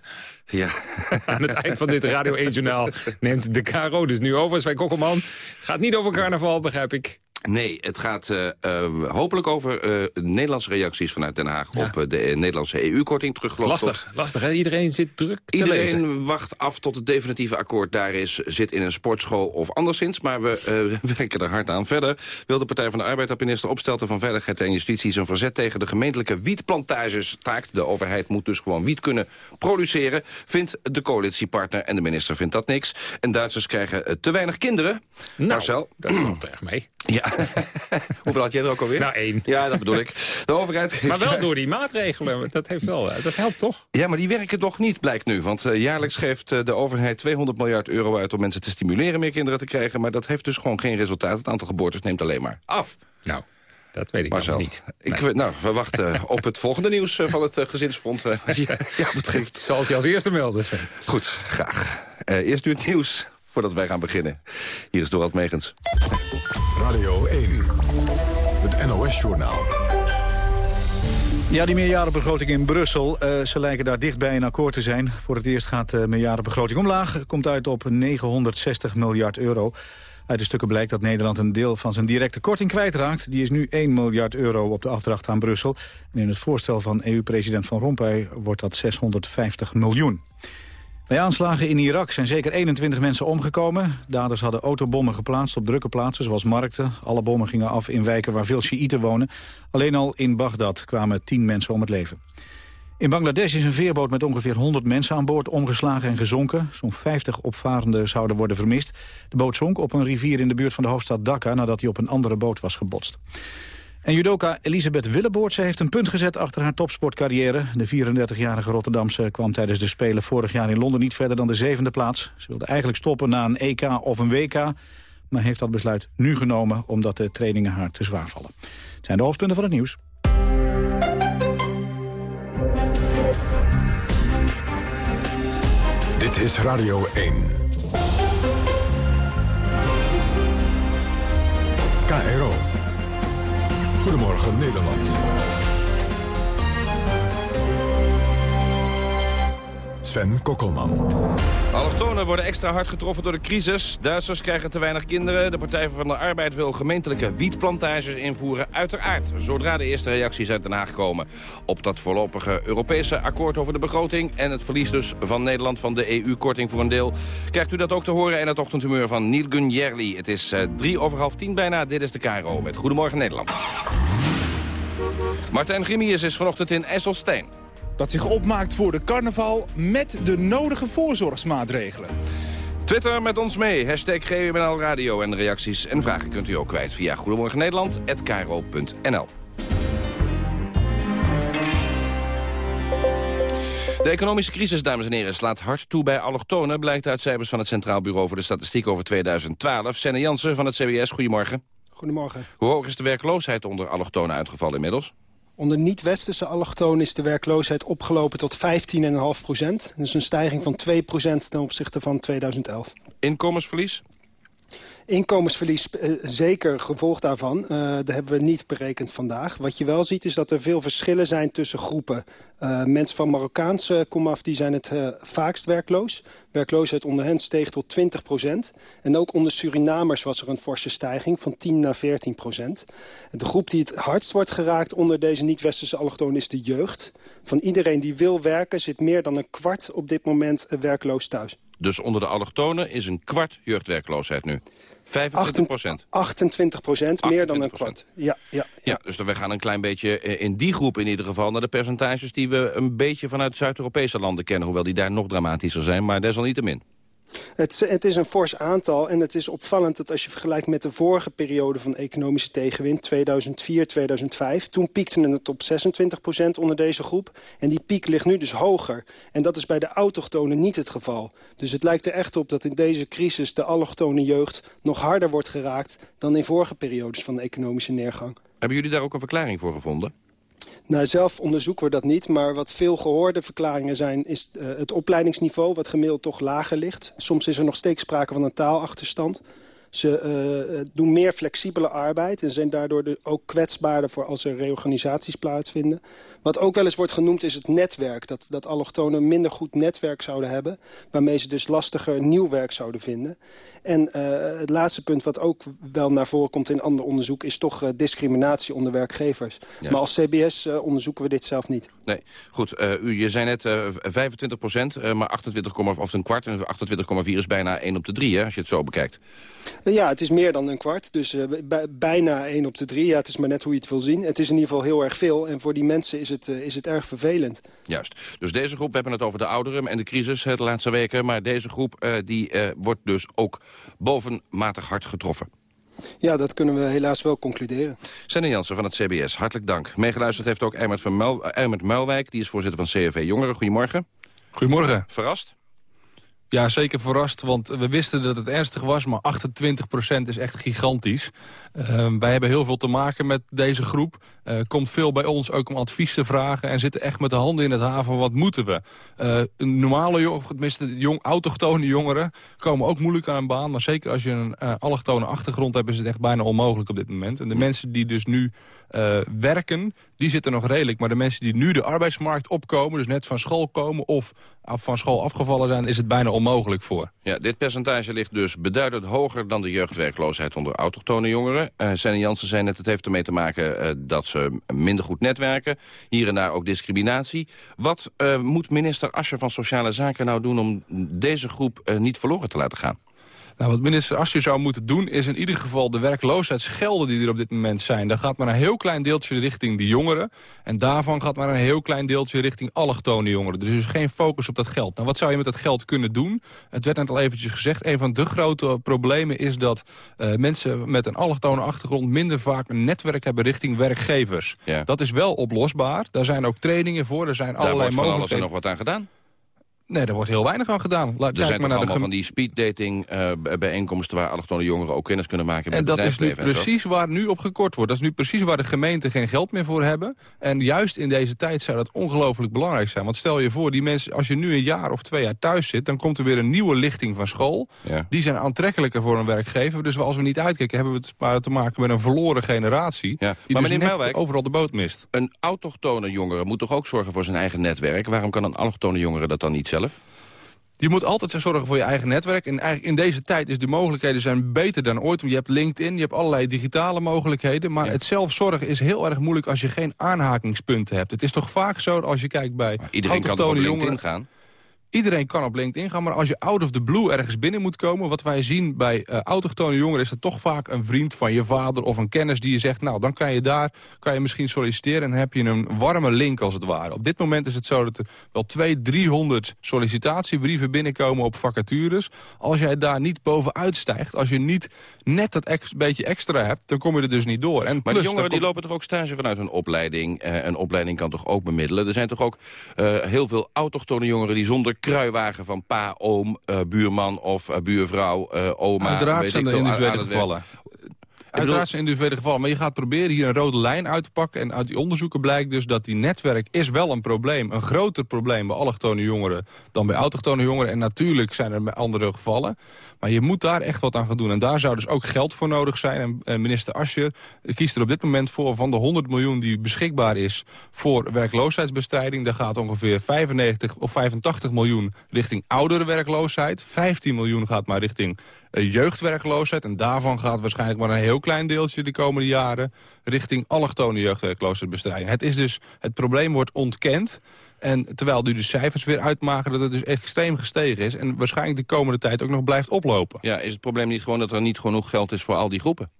Ja. Aan het eind van dit Radio 1-journaal neemt de KRO dus nu over. Sven Kokkelman gaat niet over carnaval, begrijp ik. Nee, het gaat eh, eh, hopelijk over eh, Nederlandse reacties vanuit Den Haag... op de Nederlandse EU-korting terug. Lastig, lastig hè? Iedereen zit druk te Iedereen lezen. wacht af tot het definitieve akkoord daar is, zit in een sportschool of anderszins. Maar we werken er hard aan. Verder wil de Partij van de Arbeid dat minister Opstelten van Veiligheid en Justitie zijn verzet tegen de gemeentelijke wietplantages taakt. De overheid moet dus gewoon wiet kunnen produceren, vindt de coalitiepartner. En de minister vindt dat niks. En Duitsers krijgen te weinig kinderen. Nou, Marcel. dat valt erg mee. Ja. Hoeveel had jij er ook alweer? Nou, één. Ja, dat bedoel ik. De overheid heeft Maar wel door die maatregelen. Dat, heeft wel, dat helpt toch? Ja, maar die werken toch niet, blijkt nu. Want eh, jaarlijks geeft eh, de overheid 200 miljard euro uit... om mensen te stimuleren meer kinderen te krijgen. Maar dat heeft dus gewoon geen resultaat. Het aantal geboortes neemt alleen maar af. Nou, dat weet ik Marcel, nog niet. Ik, we- nou, we wachten eh, op het volgende nieuws van het gezinsfront. ja, betreft. Zal het je als eerste melden, Sven. Goed, graag. Eh, eerst nu het nieuws voordat wij gaan beginnen. Hier is Dorald Megens. Radio 1, het NOS-journaal. Ja, die meerjarenbegroting in Brussel. eh, ze lijken daar dichtbij een akkoord te zijn. Voor het eerst gaat de meerjarenbegroting omlaag. Komt uit op 960 miljard euro. Uit de stukken blijkt dat Nederland een deel van zijn directe korting kwijtraakt. Die is nu 1 miljard euro op de afdracht aan Brussel. En in het voorstel van EU-president Van Rompuy wordt dat 650 miljoen. Bij aanslagen in Irak zijn zeker 21 mensen omgekomen. Daders hadden autobommen geplaatst op drukke plaatsen, zoals markten. Alle bommen gingen af in wijken waar veel Sjiïten wonen. Alleen al in Bagdad kwamen 10 mensen om het leven. In Bangladesh is een veerboot met ongeveer 100 mensen aan boord omgeslagen en gezonken. Zo'n 50 opvarenden zouden worden vermist. De boot zonk op een rivier in de buurt van de hoofdstad Dhaka... nadat hij op een andere boot was gebotst. En judoka Elisabeth Willeboortse heeft een punt gezet achter haar topsportcarrière. De 34-jarige Rotterdamse kwam tijdens de Spelen vorig jaar in Londen niet verder dan de zevende plaats. Ze wilde eigenlijk stoppen na een EK of een WK, maar heeft dat besluit nu genomen omdat de trainingen haar te zwaar vallen. Het zijn de hoofdpunten van het nieuws. Dit is Radio 1. KRO. Goedemorgen Nederland. Sven Kokkelman. Allochtonen worden extra hard getroffen door de crisis. Duitsers krijgen te weinig kinderen. De Partij van de Arbeid wil gemeentelijke wietplantages invoeren. Uiteraard, zodra de eerste reacties uit Den Haag komen... op dat voorlopige Europese akkoord over de begroting... en het verlies dus van Nederland van de EU-korting voor een deel... krijgt u dat ook te horen in het ochtendhumeur van Neil Gunjerli. Het is eh, drie over half tien bijna. Dit is de KRO met Goedemorgen Nederland. Martijn Grimius is vanochtend in Esselstein. Dat zich opmaakt voor de carnaval met de nodige voorzorgsmaatregelen. Twitter met ons mee, hashtag GWNL Radio. En de reacties en vragen kunt u ook kwijt via Goedemorgen Nederland@kro.nl. De economische crisis, dames en heren, slaat hard toe bij allochtonen... blijkt uit cijfers van het Centraal Bureau voor de Statistiek over 2012. Senne Jansen van het CBS, goedemorgen. Goedemorgen. Hoe hoog is de werkloosheid onder allochtonen uitgevallen inmiddels? Onder niet-westerse allochtonen is de werkloosheid opgelopen tot 15,5 procent. Is een stijging van 2 procent ten opzichte van 2011. Inkomensverlies? Inkomensverlies, eh, zeker gevolg daarvan. Eh, dat hebben we niet berekend vandaag. Wat je wel ziet is dat er veel verschillen zijn tussen groepen. Eh, mensen van Marokkaanse komaf die zijn het vaakst werkloos. Werkloosheid onder hen steeg tot 20 procent. En ook onder Surinamers was er een forse stijging van 10 naar 14 procent. De groep die het hardst wordt geraakt onder deze niet-westerse allochtonen is de jeugd. Van iedereen die wil werken zit meer dan een kwart op dit moment werkloos thuis. Dus onder de allochtonen is een kwart jeugdwerkloosheid nu. 25 procent. 28 procent, meer dan een kwart. Ja, ja. Ja, dus we gaan een klein beetje eh, in die groep in ieder geval... naar de percentages die we een beetje vanuit Zuid-Europese landen kennen. Hoewel die daar nog dramatischer zijn, maar desalniettemin. Het, het is een fors aantal en het is opvallend dat als je vergelijkt met de vorige periode van economische tegenwind, 2004, 2005, toen piekte het op 26 procent onder deze groep. En die piek ligt nu dus hoger. En dat is bij de autochtonen niet het geval. Dus het lijkt er echt op dat in deze crisis de allochtone jeugd nog harder wordt geraakt dan in vorige periodes van economische neergang. Hebben jullie daar ook een verklaring voor gevonden? Nou, zelf onderzoeken we dat niet, maar wat veel gehoorde verklaringen zijn... is uh, het opleidingsniveau, wat gemiddeld toch lager ligt. Soms is er nog steeds sprake van een taalachterstand. Ze doen meer flexibele arbeid en zijn daardoor ook kwetsbaarder voor als er reorganisaties plaatsvinden. Wat ook wel eens wordt genoemd is het netwerk. Dat, dat allochtonen minder goed netwerk zouden hebben. Waarmee ze dus lastiger nieuw werk zouden vinden. En uh, het laatste punt wat ook wel naar voren komt in ander onderzoek... is toch uh, discriminatie onder werkgevers. Ja. Maar als CBS uh, onderzoeken we dit zelf niet. Nee, goed. u, je zei net 25 procent, maar 28, of een kwart. En 28,4 is bijna 1 op de 3, hè, als je het zo bekijkt. Ja, het is meer dan een kwart. Dus bijna 1 op de 3. Ja, het is maar net hoe je het wil zien. Het is in ieder geval heel erg veel. En voor die mensen is het, is het erg vervelend. Juist. Dus deze groep, we hebben het over de ouderen en de crisis de laatste weken. Maar deze groep die wordt dus ook bovenmatig hard getroffen. Ja, dat kunnen we helaas wel concluderen. Senne Jansen van het CBS, hartelijk dank. Meegeluisterd heeft ook Eimert, van Muil, Eimert Muilwijk, die is voorzitter van CFV Jongeren. Goedemorgen. Goedemorgen. Verrast? Ja, zeker verrast, want we wisten dat het ernstig was... maar 28% is echt gigantisch. Uh, wij hebben heel veel te maken met deze groep. Uh, komt veel bij ons ook om advies te vragen... en zitten echt met de handen in het haven, wat moeten we? Uh, normale jongeren, tenminste jong, autochtone jongeren... komen ook moeilijk aan een baan, maar zeker als je een uh, allochtone achtergrond hebt... is het echt bijna onmogelijk op dit moment. En de mensen die dus nu werken, die zitten nog redelijk. Maar de mensen die nu de arbeidsmarkt opkomen... dus net van school komen of van school afgevallen zijn... is het bijna onmogelijk voor. Ja, dit percentage ligt dus beduidend hoger... dan de jeugdwerkloosheid onder autochtone jongeren. Uh, Senne Jansen zei net, het heeft ermee te maken... Uh, dat ze minder goed netwerken. Hier en daar ook discriminatie. Wat uh, moet minister Ascher van Sociale Zaken nou doen... om deze groep niet verloren te laten gaan? Nou, wat minister Asje zou moeten doen is in ieder geval de werkloosheidsgelden die er op dit moment zijn. Daar gaat maar een heel klein deeltje richting de jongeren. En daarvan gaat maar een heel klein deeltje richting allochtone jongeren. Dus er is geen focus op dat geld. Nou, wat zou je met dat geld kunnen doen? Het werd net al eventjes gezegd. Een van de grote problemen is dat uh, mensen met een allochtone achtergrond minder vaak een netwerk hebben richting werkgevers. Ja. Dat is wel oplosbaar. Daar zijn ook trainingen voor. Er zijn Daar allerlei wordt van mogelijkheden. alles en nog wat aan gedaan. Nee, er wordt heel weinig aan gedaan. Laat, er zijn maar toch allemaal van die speeddating uh, bijeenkomsten... waar allochtone jongeren ook kennis kunnen maken met En dat is nu precies waar nu op gekort wordt. Dat is nu precies waar de gemeenten geen geld meer voor hebben. En juist in deze tijd zou dat ongelooflijk belangrijk zijn. Want stel je voor, die mensen, als je nu een jaar of twee jaar thuis zit... dan komt er weer een nieuwe lichting van school. Ja. Die zijn aantrekkelijker voor een werkgever. Dus als we niet uitkijken, hebben we het maar te maken met een verloren generatie... Ja. die maar dus net Melwijk, overal de boot mist. Een autochtone jongere moet toch ook zorgen voor zijn eigen netwerk? Waarom kan een allochtone jongere dat dan niet zelf? Je moet altijd zorgen voor je eigen netwerk. En eigenlijk in deze tijd is de mogelijkheden zijn beter dan ooit. Je hebt LinkedIn, je hebt allerlei digitale mogelijkheden. Maar ja. het zelfzorgen is heel erg moeilijk als je geen aanhakingspunten hebt. Het is toch vaak zo als je kijkt bij maar Iedereen kan toch op LinkedIn jongeren, gaan? Iedereen kan op LinkedIn gaan, maar als je out of the blue ergens binnen moet komen... wat wij zien bij uh, autochtone jongeren is het toch vaak een vriend van je vader... of een kennis die je zegt, nou, dan kan je daar kan je misschien solliciteren... en dan heb je een warme link als het ware. Op dit moment is het zo dat er wel 200, 300 sollicitatiebrieven binnenkomen op vacatures. Als jij daar niet bovenuit stijgt, als je niet net dat ex beetje extra hebt... dan kom je er dus niet door. En maar plus, die jongeren die lopen toch ook stage vanuit hun opleiding? Uh, een opleiding kan toch ook bemiddelen? Er zijn toch ook uh, heel veel autochtone jongeren die zonder kruiwagen van pa, oom, uh, buurman of uh, buurvrouw, uh, oma... Uiteraard zijn er individuele gevallen. Uiteraard zijn individuele gevallen, maar je gaat proberen hier een rode lijn uit te pakken. En uit die onderzoeken blijkt dus dat die netwerk is wel een probleem. Een groter probleem bij allochtone jongeren dan bij autochtone jongeren. En natuurlijk zijn er andere gevallen. Maar je moet daar echt wat aan gaan doen. En daar zou dus ook geld voor nodig zijn. En minister Ascher kiest er op dit moment voor van de 100 miljoen die beschikbaar is voor werkloosheidsbestrijding. Daar gaat ongeveer 95 of 85 miljoen richting ouderenwerkloosheid. 15 miljoen gaat maar richting jeugdwerkloosheid. En daarvan gaat waarschijnlijk maar een heel klein deeltje de komende jaren richting allochtone jeugdwerkloosheidsbestrijding. Het is dus, het probleem wordt ontkend. En terwijl nu de cijfers weer uitmaken dat het dus extreem gestegen is... en waarschijnlijk de komende tijd ook nog blijft oplopen. Ja, is het probleem niet gewoon dat er niet genoeg geld is voor al die groepen?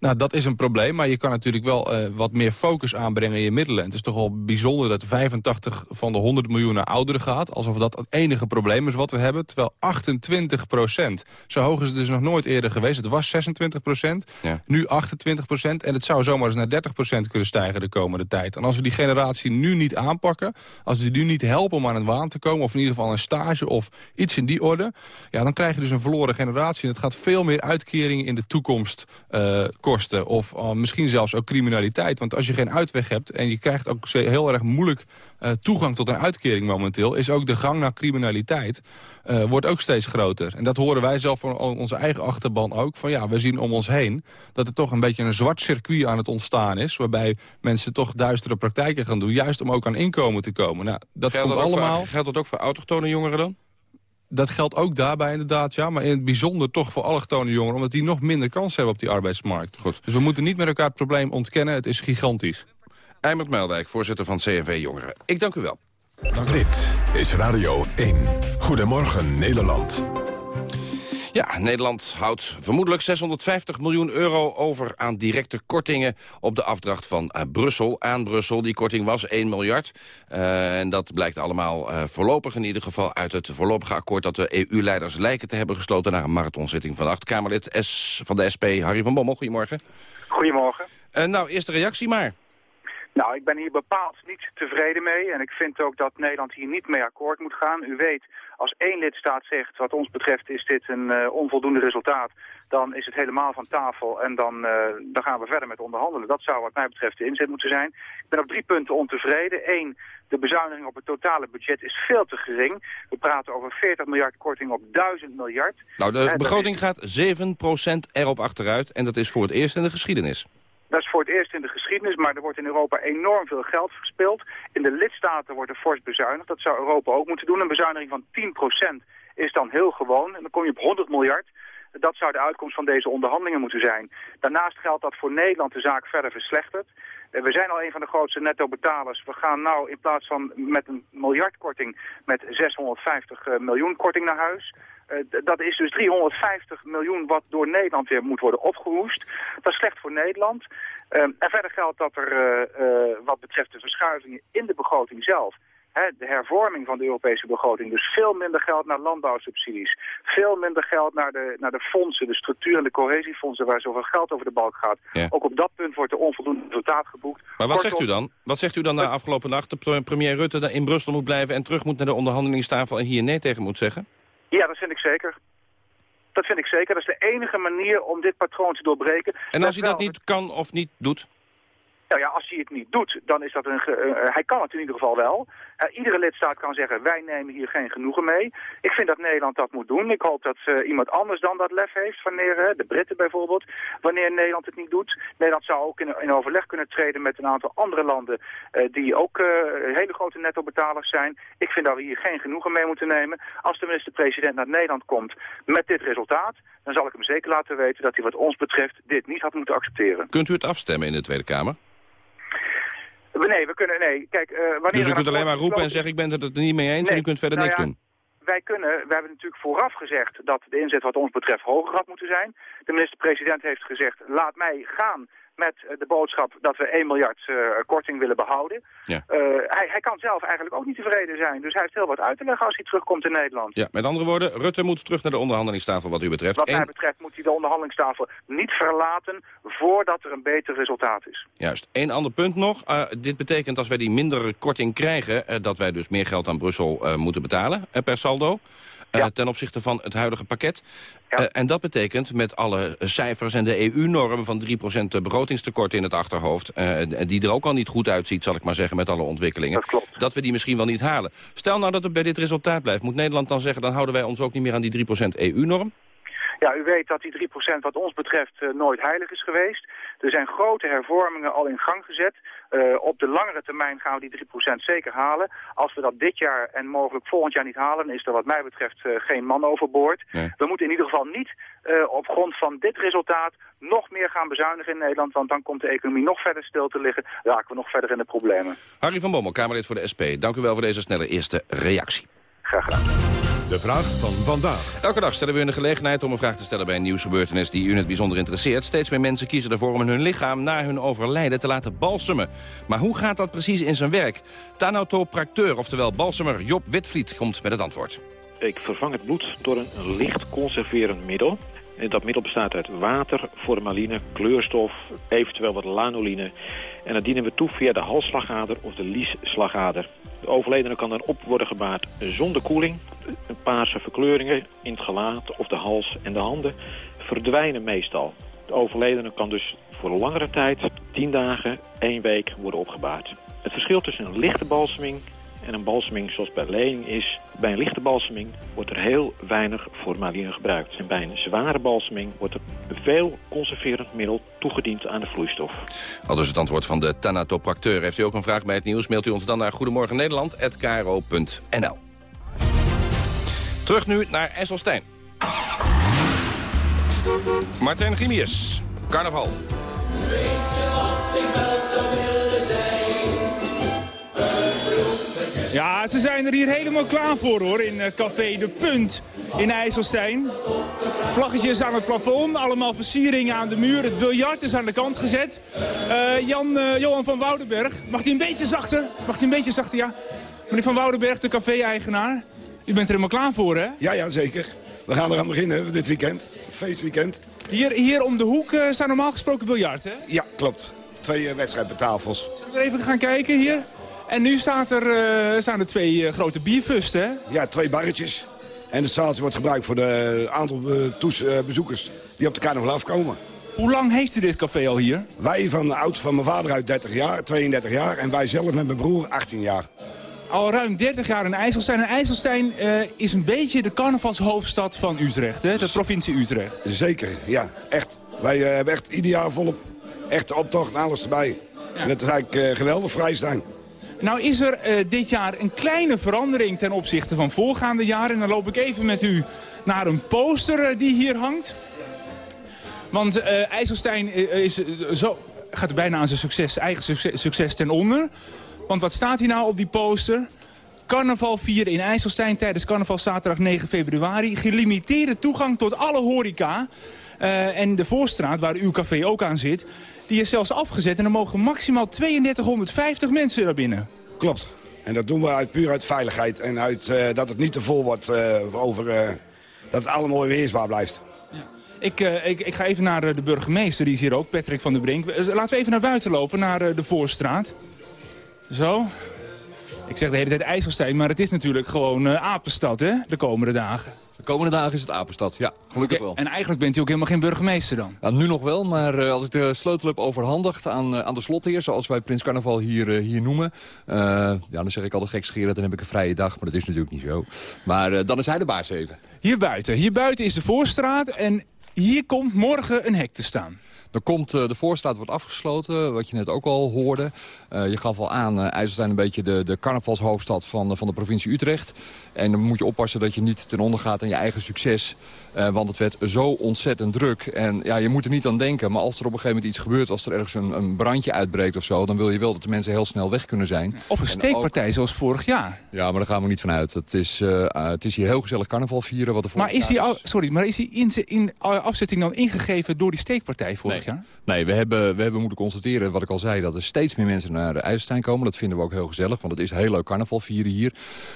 Nou, dat is een probleem, maar je kan natuurlijk wel uh, wat meer focus aanbrengen in je middelen. En het is toch wel bijzonder dat 85 van de 100 miljoen naar ouderen gaat. Alsof dat het enige probleem is wat we hebben. Terwijl 28 procent, zo hoog is het dus nog nooit eerder geweest. Het was 26 procent, ja. nu 28 procent. En het zou zomaar eens naar 30 procent kunnen stijgen de komende tijd. En als we die generatie nu niet aanpakken, als we die nu niet helpen om aan het waan te komen... of in ieder geval een stage of iets in die orde... ja, dan krijg je dus een verloren generatie. En het gaat veel meer uitkeringen in de toekomst uh, filekosten of uh, misschien zelfs ook criminaliteit. Want als je geen uitweg hebt en je krijgt ook heel erg moeilijk uh, toegang tot een uitkering momenteel... is ook de gang naar criminaliteit uh, wordt ook steeds groter. En dat horen wij zelf van onze eigen achterban ook. Van ja, we zien om ons heen dat er toch een beetje een zwart circuit aan het ontstaan is... waarbij mensen toch duistere praktijken gaan doen... juist om ook aan inkomen te komen. Nou, dat geldt komt dat allemaal... Voor, geldt dat ook voor autochtone jongeren dan? Dat geldt ook daarbij inderdaad, ja. Maar in het bijzonder toch voor allochtone jongeren... omdat die nog minder kans hebben op die arbeidsmarkt. Goed. Dus we moeten niet met elkaar het probleem ontkennen. Het is gigantisch. Eimert Meilwijk, voorzitter van CNV Jongeren. Ik dank u wel. Dit is Radio 1. Goedemorgen Nederland. Ja, Nederland houdt vermoedelijk 650 miljoen euro over aan directe kortingen op de afdracht van uh, Brussel. Aan Brussel, die korting was 1 miljard. Uh, en dat blijkt allemaal uh, voorlopig in ieder geval uit het voorlopige akkoord dat de EU-leiders lijken te hebben gesloten naar een marathonzitting van acht Kamerlid S van de SP, Harry van Bommel. Goedemorgen. Goedemorgen. nou, eerste reactie maar. Nou, ik ben hier bepaald niet tevreden mee. En ik vind ook dat Nederland hier niet mee akkoord moet gaan. U weet, als één lidstaat zegt, wat ons betreft is dit een uh, onvoldoende resultaat... dan is het helemaal van tafel en dan, uh, dan gaan we verder met onderhandelen. Dat zou wat mij betreft de inzet moeten zijn. Ik ben op drie punten ontevreden. Eén, de bezuiniging op het totale budget is veel te gering. We praten over 40 miljard korting op 1000 miljard. Nou, de begroting is... gaat 7% erop achteruit en dat is voor het eerst in de geschiedenis. Dat is voor het eerst in de geschiedenis, maar er wordt in Europa enorm veel geld verspild. In de lidstaten wordt er fors bezuinigd. Dat zou Europa ook moeten doen. Een bezuiniging van 10% is dan heel gewoon. En dan kom je op 100 miljard. Dat zou de uitkomst van deze onderhandelingen moeten zijn. Daarnaast geldt dat voor Nederland de zaak verder verslechtert. We zijn al een van de grootste netto-betalers. We gaan nou in plaats van met een miljardkorting met 650 miljoen korting naar huis. Uh, dat is dus 350 miljoen wat door Nederland weer moet worden opgehoest. Dat is slecht voor Nederland. Uh, en verder geldt dat er wat betreft de verschuivingen in de begroting zelf... De hervorming van de Europese begroting. Dus veel minder geld naar landbouwsubsidies. Veel minder geld naar de, naar de fondsen, de structuur- en de cohesiefondsen... waar zoveel geld over de balk gaat. Ja. Ook op dat punt wordt er onvoldoende resultaat geboekt. Maar wat Kortom, zegt u dan? Wat zegt u dan na afgelopen nacht? De premier Rutte in Brussel moet blijven en terug moet naar de onderhandelingstafel... en hier nee tegen moet zeggen? Ja, dat vind ik zeker. Dat vind ik zeker. Dat is de enige manier om dit patroon te doorbreken. En als hij dat niet kan of niet doet? Nou ja, als hij het niet doet, dan is dat een... Uh, hij kan het in ieder geval wel. Uh, iedere lidstaat kan zeggen, wij nemen hier geen genoegen mee. Ik vind dat Nederland dat moet doen. Ik hoop dat uh, iemand anders dan dat lef heeft, wanneer, de Britten bijvoorbeeld, wanneer Nederland het niet doet. Nederland zou ook in, in overleg kunnen treden met een aantal andere landen die ook hele grote nettobetalers zijn. Ik vind dat we hier geen genoegen mee moeten nemen. Als de minister-president naar Nederland komt met dit resultaat, dan zal ik hem zeker laten weten dat hij wat ons betreft dit niet had moeten accepteren. Kunt u het afstemmen in de Tweede Kamer? Nee, we kunnen, nee. Kijk, uh, wanneer dus u kunt alleen maar roepen en zeggen, ik ben het er niet mee eens nee. en u kunt verder nou niks ja, doen? Wij kunnen, we hebben natuurlijk vooraf gezegd dat de inzet wat ons betreft hoger had moeten zijn. De minister-president heeft gezegd, laat mij gaan met de boodschap dat we 1 miljard uh, korting willen behouden. Ja. Uh, hij, hij kan zelf eigenlijk ook niet tevreden zijn. Dus hij heeft heel wat uit te leggen als hij terugkomt in Nederland. Ja, met andere woorden, Rutte moet terug naar de onderhandelingstafel wat u betreft. Wat mij betreft moet hij de onderhandelingstafel niet verlaten voordat er een beter resultaat is. Juist. Eén ander punt nog. Uh, dit betekent als wij die mindere korting krijgen... Dat wij dus meer geld aan Brussel moeten betalen per saldo. Uh, ten opzichte van het huidige pakket. Uh, en dat betekent met alle cijfers en de EU-norm van 3% begrotingstekort in het achterhoofd... Die er ook al niet goed uitziet, zal ik maar zeggen, met alle ontwikkelingen... Dat, dat we die misschien wel niet halen. Stel nou dat het bij dit resultaat blijft. Moet Nederland dan zeggen, dan houden wij ons ook niet meer aan die 3% EU-norm? Ja, u weet dat die 3% wat ons betreft nooit heilig is geweest. Er zijn grote hervormingen al in gang gezet. Uh, op de langere termijn gaan we die 3% zeker halen. Als we dat dit jaar en mogelijk volgend jaar niet halen... is er wat mij betreft uh, geen man overboord. Nee. We moeten in ieder geval niet op grond van dit resultaat... nog meer gaan bezuinigen in Nederland... want dan komt de economie nog verder stil te liggen. Raken we nog verder in de problemen. Harry van Bommel, Kamerlid voor de SP. Dank u wel voor deze snelle eerste reactie. Graag gedaan. De vraag van vandaag. Elke dag stellen we u de gelegenheid om een vraag te stellen bij een nieuwsgebeurtenis die u het bijzonder interesseert. Steeds meer mensen kiezen ervoor om hun lichaam na hun overlijden te laten balsemen. Maar hoe gaat dat precies in zijn werk? Thanatopracteur, oftewel balsemer Job Witvliet, komt met het antwoord. Ik vervang het bloed door een licht conserverend middel. Dat middel bestaat uit water, formaline, kleurstof, eventueel wat lanoline. En dat dienen we toe via de halsslagader of de liesslagader. De overledene kan dan op worden gebaard zonder koeling. Paarse verkleuringen in het gelaat of de hals en de handen verdwijnen meestal. De overledene kan dus voor een langere tijd, 10 dagen, 1 week, worden opgebaard. Het verschil tussen een lichte balseming en een balseming zoals bij lening is... bij een lichte balseming wordt er heel weinig formaline gebruikt. En bij een zware balseming wordt er veel conserverend middel toegediend aan de vloeistof. Al dus het antwoord van de tanatopracteur. Heeft u ook een vraag bij het nieuws, mailt u ons dan naar Goedemorgen Nederland@kro.nl. Terug nu naar IJsselstein. Martijn Grimius, carnaval. Ja, ze zijn er hier helemaal klaar voor hoor, in eh, Café De Punt in IJsselstein. Vlaggetjes aan het plafond, allemaal versieringen aan de muur. Het biljart is aan de kant gezet. Eh, Jan, eh, Johan van Woudenberg, mag hij een beetje zachter? Mag hij een beetje zachter, ja. Meneer van Woudenberg, de café-eigenaar. U bent er helemaal klaar voor, hè? Ja, ja, zeker. We gaan eraan beginnen dit weekend. Feestweekend. Hier, hier om de hoek uh, staan normaal gesproken biljart, hè? Ja, klopt. Twee uh, wedstrijdtafels. Zullen we even gaan kijken hier? En nu staat er, uh, staan er twee grote bierfusten, hè? Ja, twee barretjes. En het zaaltje wordt gebruikt voor de aantal toes, bezoekers die op de carnaval afkomen. Hoe lang heeft u dit café al hier? Wij van de oud van mijn vader uit 30 jaar, 32 jaar. En wij zelf met mijn broer 18 jaar al ruim 30 jaar in IJsselstein. En IJsselstein uh, is een beetje de carnavalshoofdstad van Utrecht, hè? de provincie Utrecht. Zeker, ja, echt. Wij uh, hebben echt ieder jaar volop echte optocht en alles erbij. Ja. En het is eigenlijk uh, geweldig vrijstaan. Nou is er dit jaar een kleine verandering ten opzichte van voorgaande jaren. En dan loop ik even met u naar een poster die hier hangt. Want IJsselstein is, zo, gaat bijna aan zijn succes, eigen succes, succes ten onder. Want wat staat hier nou op die poster? Carnaval vieren in IJsselstein tijdens carnaval zaterdag 9 februari. Gelimiteerde toegang tot alle horeca. Uh, en de Voorstraat, waar uw café ook aan zit, die is zelfs afgezet. En er mogen maximaal 3250 mensen naar binnen. Klopt. En dat doen we uit, puur uit veiligheid. En uit uh, dat het niet te vol wordt uh, over... dat het allemaal weersbaar blijft. Ja. Ik, ik, ik, ga even naar de burgemeester, die is hier ook, Patrick van der Brink. Laten we even naar buiten lopen, naar de Voorstraat. Zo. Ik zeg de hele tijd IJsselstein, maar het is natuurlijk gewoon Apenstad, hè, de komende dagen. De komende dagen is het Apenstad, ja, gelukkig okay. wel. En eigenlijk bent u ook helemaal geen burgemeester dan? Ja, nu nog wel, maar uh, als ik de sleutel heb overhandigd aan, uh, aan de slotheer... zoals wij Prins Carnaval hier, hier noemen... ja, dan zeg ik altijd gekscherend, dan heb ik een vrije dag, maar dat is natuurlijk niet zo. Maar dan is hij de baas even. Hier buiten. Hier buiten is de Voorstraat en hier komt morgen een hek te staan. Er komt, uh, de voorstraat wordt afgesloten, wat je net ook al hoorde. Uh, je gaf al aan, uh, IJsselstein een beetje de, de carnavalshoofdstad van, van de provincie Utrecht. En dan moet je oppassen dat je niet ten onder gaat aan je eigen succes. want het werd zo ontzettend druk. En ja, je moet er niet aan denken, maar als er op een gegeven moment iets gebeurt... als er ergens een, een brandje uitbreekt of zo... dan wil je wel dat de mensen heel snel weg kunnen zijn. Of een steekpartij zoals vorig jaar. Ja, maar daar gaan we niet vanuit. Het is, het is hier heel gezellig carnaval vieren. Wat maar is die, sorry, maar is die in, in afzetting dan ingegeven door die steekpartij vorig nee. jaar? Nee, we hebben, we hebben moeten constateren, wat ik al zei... dat er steeds meer mensen naar IJsselstein komen. Dat vinden we ook heel gezellig, want het is heel leuk carnaval vieren hier.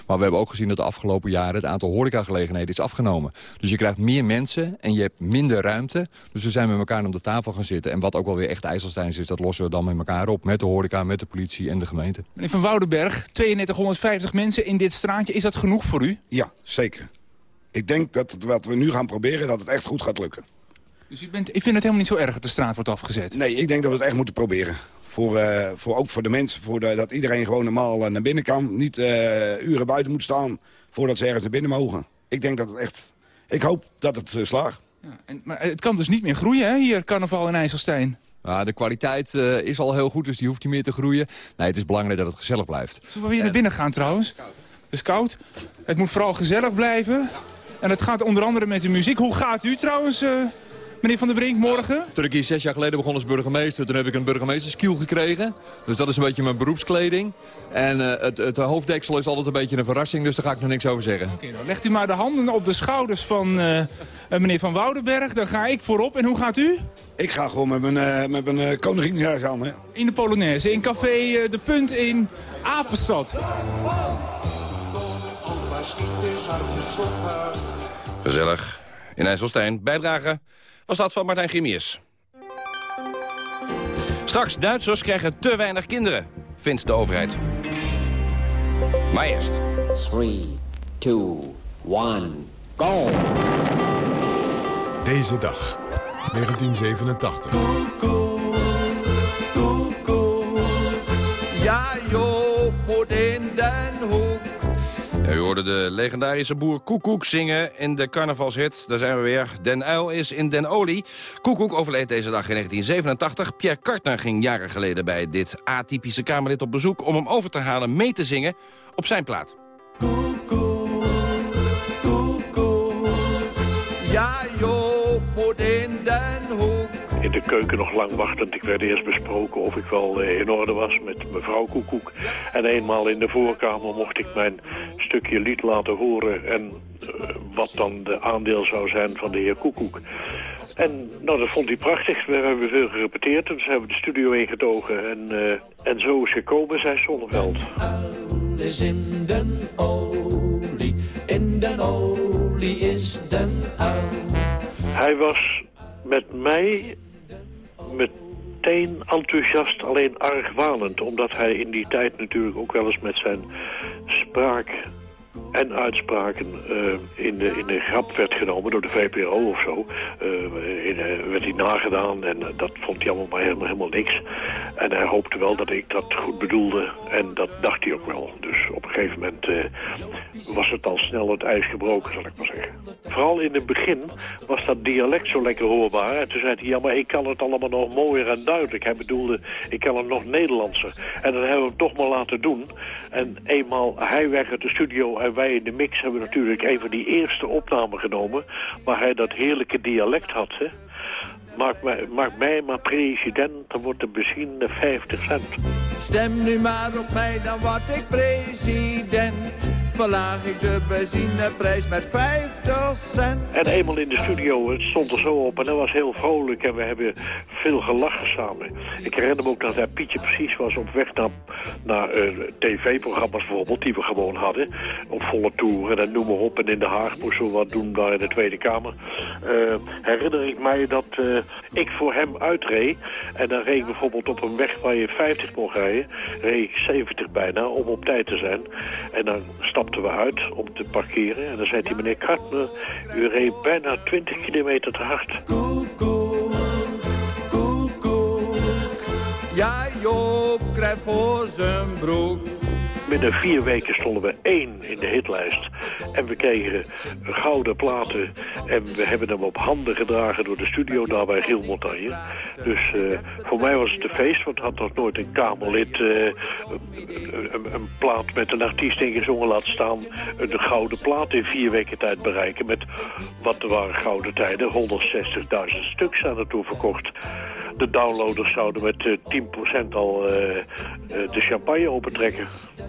Maar we hebben ook gezien dat de afgelopen jaren... het aantal horecagelegenheden is afgenomen. Dus je krijgt meer mensen en je hebt minder ruimte. Dus we zijn met elkaar om de tafel gaan zitten. En wat ook wel weer echt IJsselstein is, dat lossen we dan met elkaar op. Met de horeca, met de politie en de gemeente. Meneer Van Woudenberg, 3250 mensen in dit straatje. Is dat genoeg voor u? Ja, zeker. Ik denk dat het, wat we nu gaan proberen, dat het echt goed gaat lukken. Dus u, bent, ik vind het helemaal niet zo erg dat de straat wordt afgezet? Nee, ik denk dat we het echt moeten proberen. Voor, uh, voor, ook voor de mensen, voor de, dat iedereen gewoon normaal naar binnen kan. Niet uh, uren buiten moet staan voordat ze ergens naar binnen mogen. Ik denk dat het echt... Ik hoop dat het uh, slaagt. Ja, en, maar het kan dus niet meer groeien, hè, hier, carnaval in IJsselstein? Ja, de kwaliteit uh, is al heel goed, dus die hoeft niet meer te groeien. Nee, het is belangrijk dat het gezellig blijft. Zullen we weer naar binnen gaan trouwens? Het is koud. Het moet vooral gezellig blijven. En het gaat onder andere met de muziek. Hoe gaat u trouwens... Uh... Meneer Van der Brink, morgen? Toen ik hier zes jaar geleden begon als burgemeester, toen heb ik een burgemeesterskiel gekregen. Dus dat is een beetje mijn beroepskleding. En uh, het, het, hoofddeksel is altijd een beetje een verrassing, dus daar ga ik nog niks over zeggen. Oké, okay, legt u maar de handen op de schouders van uh, meneer Van Woudenberg. Dan ga ik voorop. En hoe gaat u? Ik ga gewoon met mijn, uh, met mijn uh, koninginhuis aan, hè. In de Polonaise, in café De Punt in Apenstad. Gezellig. In IJsselstein. Bijdragen was dat van Martijn Grimius. Straks, Duitsers krijgen te weinig kinderen, vindt de overheid. Maar eerst. 3, 2, 1, go! Deze dag. 1987. Hoorde de legendarische boer Koekoek zingen in de carnavalshit. Daar zijn we weer. Den Uil is in Den Olie. Koekoek overleed deze dag in 1987. Pierre Kartner ging jaren geleden bij dit atypische Kamerlid op bezoek... om hem over te halen mee te zingen op zijn plaat. De keuken nog lang wachtend. Ik werd eerst besproken of ik wel eh, in orde was met mevrouw Koekoek. En eenmaal in de voorkamer mocht ik mijn stukje lied laten horen... en eh, wat dan de aandeel zou zijn van de heer Koekoek. En nou, dat vond hij prachtig. We hebben veel gerepeteerd en dus hebben we de studio ingetogen. En, eh, en zo is gekomen, zei Zonneveld. in den olie, in den olie is den uil. Hij was met mij meteen enthousiast, alleen argwanend. Omdat hij in die tijd natuurlijk ook wel eens met zijn spraak en uitspraken eh, in, de, in de grap werd genomen door de VPRO of zo. Eh, in, eh, werd hij nagedaan en dat vond hij allemaal maar helemaal, helemaal niks. En hij hoopte wel dat ik dat goed bedoelde en dat dacht hij ook wel. Dus op een gegeven moment was het al snel het ijs gebroken, zal ik maar zeggen. Vooral in het begin was dat dialect zo lekker hoorbaar. En toen zei hij, ja, maar ik kan het allemaal nog mooier en duidelijk. Hij bedoelde, ik kan het nog Nederlandser. En dat hebben we hem toch maar laten doen. En eenmaal hij weg uit de studio en wij in de mix hebben natuurlijk een van die eerste opnamen genomen... waar hij dat heerlijke dialect had, hè. Maak mij, maar president, dan wordt de benzine 50 cent. Stem nu maar op mij, dan word ik president. Verlaag ik de benzineprijs met 50 cent. En eenmaal in de studio, het stond er zo op en dat was heel vrolijk en we hebben veel gelachen samen. Ik herinner me ook dat hij Pietje precies was op weg naar, naar eh, tv-programma's bijvoorbeeld, die we gewoon hadden. Op volle toeren en noem maar op. En in Den Haag moesten we wat doen daar in de Tweede Kamer. Eh, herinner ik mij dat eh, ik voor hem uitreed. En dan reed ik bijvoorbeeld op een weg waar je 50 mocht rijden, reed ik 70 bijna om op tijd te zijn. En dan stapten we uit om te parkeren. En dan zei hij, meneer Kartner, u reed bijna 20 kilometer te hard. Ja, Joop krijgt voor zijn broek. Binnen vier weken stonden we één in de hitlijst. En we kregen gouden platen. En we hebben hem op handen gedragen door de studio daar bij Giel Montagne. Dus eh, voor mij was het een feest, want had nog nooit een Kamerlid uh, een, een, plaat met een artiest ingezongen laten staan. Een gouden plaat in vier weken tijd bereiken met, wat er waren gouden tijden, 160.000 stuks aan het toe verkocht. De downloaders zouden met uh, 10% al de champagne opentrekken.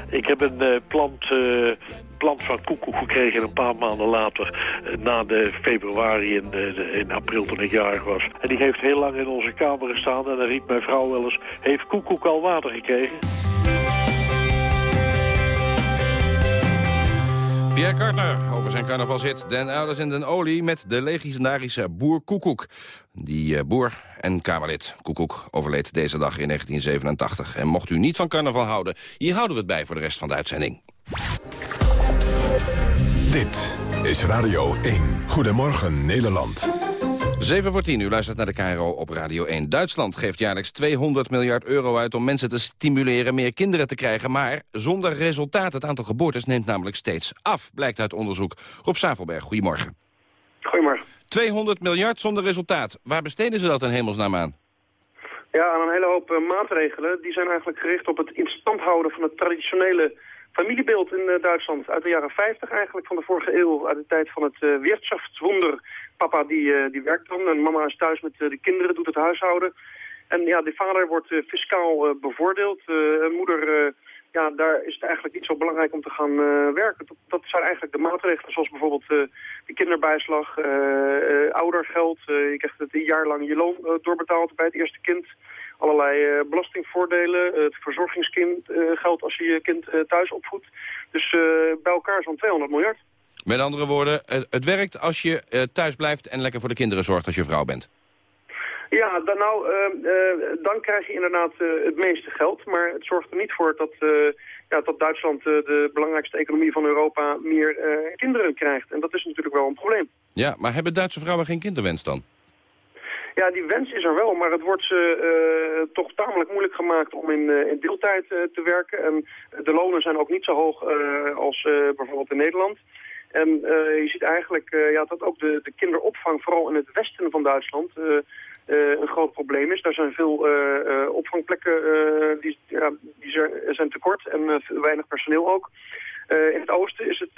Ik heb een uh, plant, uh, plant van koekoek gekregen een paar maanden later, uh, na de februari in, in april toen ik jarig was. En die heeft heel lang in onze kamer gestaan en dan riep mijn vrouw wel eens, heeft koekoek al water gekregen? Pierre zijn carnavalshit Den Ouders in den Olie... met de legendarische boer Koekoek. Die uh, boer en Kamerlid Koekoek overleed deze dag in 1987. En mocht u niet van carnaval houden, hier houden we het bij voor de rest van de uitzending. Dit is Radio 1. Goedemorgen Nederland. 7 voor 10, u luistert naar de KRO op Radio 1. Duitsland geeft jaarlijks 200 miljard euro uit om mensen te stimuleren meer kinderen te krijgen. Maar zonder resultaat. Het aantal geboortes neemt namelijk steeds af, blijkt uit onderzoek. Rob Savelberg, goedemorgen. Goedemorgen. 200 miljard zonder resultaat. Waar besteden ze dat in hemelsnaam aan? Ja, aan een hele hoop uh, maatregelen. Die zijn eigenlijk gericht op het in stand houden van het traditionele familiebeeld in uh, Duitsland. Uit de jaren 50 eigenlijk, van de vorige eeuw. Uit de tijd van het uh, Wirtschaftswunder Papa die, uh, die werkt dan en mama is thuis met uh, de kinderen, doet het huishouden. En ja, de vader wordt uh, fiscaal bevoordeeld. moeder, ja, daar is het eigenlijk niet zo belangrijk om te gaan werken. Dat, dat, zijn eigenlijk de maatregelen, zoals bijvoorbeeld de kinderbijslag, oudergeld. je krijgt het een jaar lang je loon doorbetaald bij het eerste kind. Allerlei belastingvoordelen, het verzorgingskindgeld als je je kind thuis opvoedt. Dus bij elkaar zo'n 200 miljard. Met andere woorden, het werkt als je uh, thuis blijft en lekker voor de kinderen zorgt als je vrouw bent. Ja, dan, nou, uh, uh, dan krijg je inderdaad het meeste geld. Maar het zorgt er niet voor dat, ja, dat Duitsland, de belangrijkste economie van Europa, meer kinderen krijgt. En dat is natuurlijk wel een probleem. Ja, maar hebben Duitse vrouwen geen kinderwens dan? Ja, die wens is er wel, maar het wordt ze uh, toch tamelijk moeilijk gemaakt om in, uh, in deeltijd uh, te werken. En de lonen zijn ook niet zo hoog als bijvoorbeeld in Nederland. En je ziet eigenlijk ja, dat ook de, de kinderopvang, vooral in het westen van Duitsland, een groot probleem is. Daar zijn veel opvangplekken die, ja, die zijn tekort en weinig personeel ook. In het oosten is het,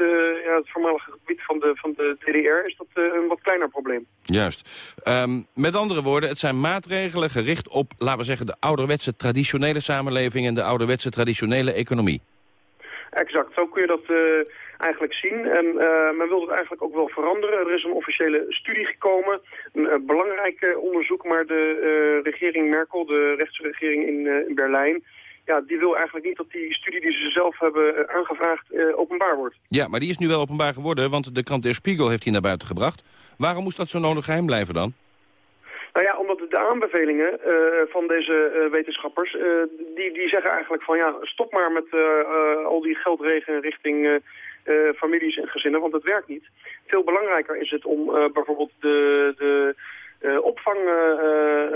ja, het voormalige gebied van de, van de DDR is dat een wat kleiner probleem. Juist. Um, met andere woorden, het zijn maatregelen gericht op, laten we zeggen, de ouderwetse traditionele samenleving en de ouderwetse traditionele economie. Exact, zo kun je dat eigenlijk zien. En men wil het eigenlijk ook wel veranderen. Er is een officiële studie gekomen, een belangrijk onderzoek, maar de regering Merkel, de rechtsregering in, in Berlijn ja, die wil eigenlijk niet dat die studie die ze zelf hebben eh, aangevraagd openbaar wordt. Ja, maar die is nu wel openbaar geworden, want de krant Der Spiegel heeft die naar buiten gebracht. Waarom moest dat zo nodig geheim blijven dan? Nou ja, omdat de aanbevelingen uh, van deze wetenschappers, die, die zeggen eigenlijk van ja, stop maar met al die geldregen richting families en gezinnen, want het werkt niet. Veel belangrijker is het om bijvoorbeeld de, de uh, opvang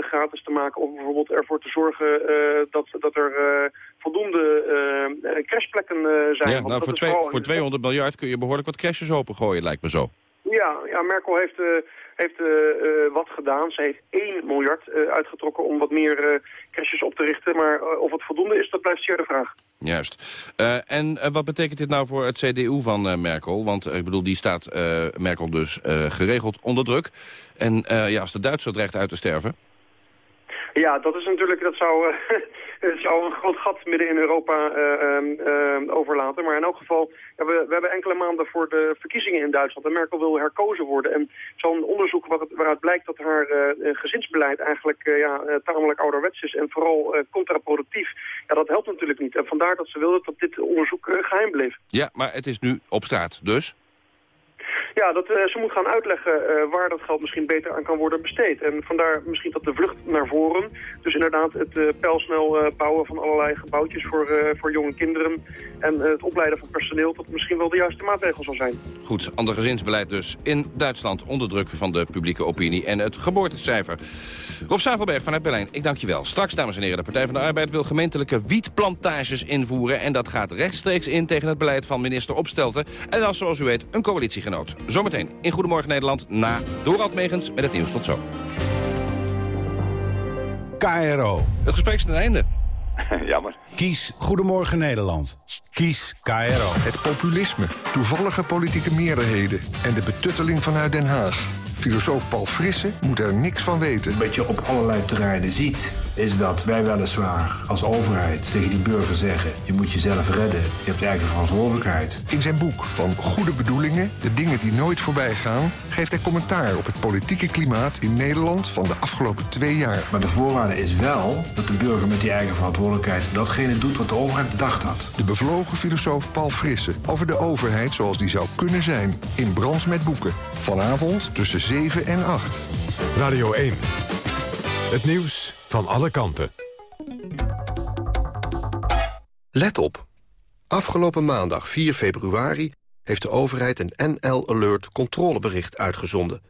gratis te maken... of bijvoorbeeld ervoor te zorgen dat, dat er voldoende crashplekken zijn. Ja, nou, voor, twee, voor 200 miljard kun je behoorlijk wat crashes opengooien, lijkt me zo. Ja, ja Merkel heeft heeft uh, wat gedaan. Ze heeft 1 miljard uh, uitgetrokken om wat meer crashes op te richten. Maar of het voldoende is, dat blijft zeer de vraag. Juist. en wat betekent dit nou voor het CDU van Merkel? Want ik bedoel, die staat Merkel dus geregeld onder druk. En ja, als de Duitsers dreigt uit te sterven... Ja, dat is natuurlijk, dat zou, het zou een groot gat midden in Europa uh, overlaten. Maar in elk geval, we, we, hebben enkele maanden voor de verkiezingen in Duitsland. En Merkel wil herkozen worden. En zo'n onderzoek waaruit blijkt dat haar uh, gezinsbeleid eigenlijk ja, tamelijk ouderwets is. En vooral contraproductief. Ja, dat helpt natuurlijk niet. En vandaar dat ze wilde dat dit onderzoek geheim bleef. Ja, maar het is nu op straat, dus? Ja, dat, uh, ze moet gaan uitleggen uh, waar dat geld misschien beter aan kan worden besteed. En vandaar misschien dat de vlucht naar voren. Dus inderdaad het uh, pijlsnel bouwen van allerlei gebouwtjes voor, voor jonge kinderen. En het opleiden van personeel, dat misschien wel de juiste maatregel zal zijn. Goed, ander gezinsbeleid dus in Duitsland. Onder druk van de publieke opinie en het geboortecijfer. Rob Savelberg vanuit Berlijn, ik dank je wel. Straks, dames en heren, de Partij van de Arbeid wil gemeentelijke wietplantages invoeren. En dat gaat rechtstreeks in tegen het beleid van minister Opstelten. En dat is, zoals u weet, een coalitiegenoot. Zometeen in Goedemorgen Nederland na Dorald Megens met het nieuws. Tot zo. KRO. Het gesprek is ten einde. Jammer. Kies Goedemorgen Nederland. Kies KRO. Het populisme, toevallige politieke meerderheden... en de betutteling vanuit Den Haag. Filosoof Paul Frisse moet er niks van weten. Wat je op allerlei terreinen ziet, is dat wij weliswaar als overheid tegen die burger zeggen... je moet jezelf redden, je hebt eigen verantwoordelijkheid. In zijn boek Van Goede Bedoelingen, de dingen die nooit voorbij gaan... geeft hij commentaar op het politieke klimaat in Nederland van de afgelopen twee jaar. Maar de voorwaarde is wel dat de burger met die eigen verantwoordelijkheid... datgene doet wat de overheid bedacht had. De bevlogen filosoof Paul Frisse over de overheid zoals die zou kunnen zijn. In Brands met Boeken. Vanavond tussen 7 en 8. Radio 1. Het nieuws van alle kanten. Let op. Afgelopen maandag 4 februari heeft de overheid een NL Alert controlebericht uitgezonden.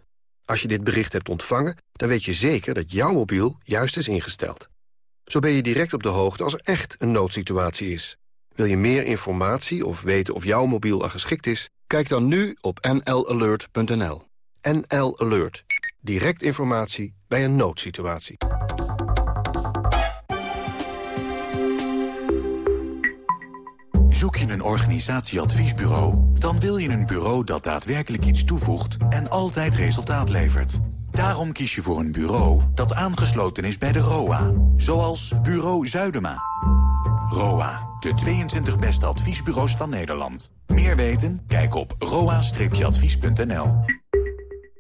Als je dit bericht hebt ontvangen, dan weet je zeker dat jouw mobiel juist is ingesteld. Zo ben je direct op de hoogte als er echt een noodsituatie is. Wil je meer informatie of weten of jouw mobiel er geschikt is? Kijk dan nu op nlalert.nl. NL Alert. Direct informatie bij een noodsituatie. Zoek je een organisatieadviesbureau? Dan wil je een bureau dat daadwerkelijk iets toevoegt en altijd resultaat levert. Daarom kies je voor een bureau dat aangesloten is bij de ROA. Zoals Bureau Zuidema. ROA, de 22 beste adviesbureaus van Nederland. Meer weten? Kijk op roa-advies.nl.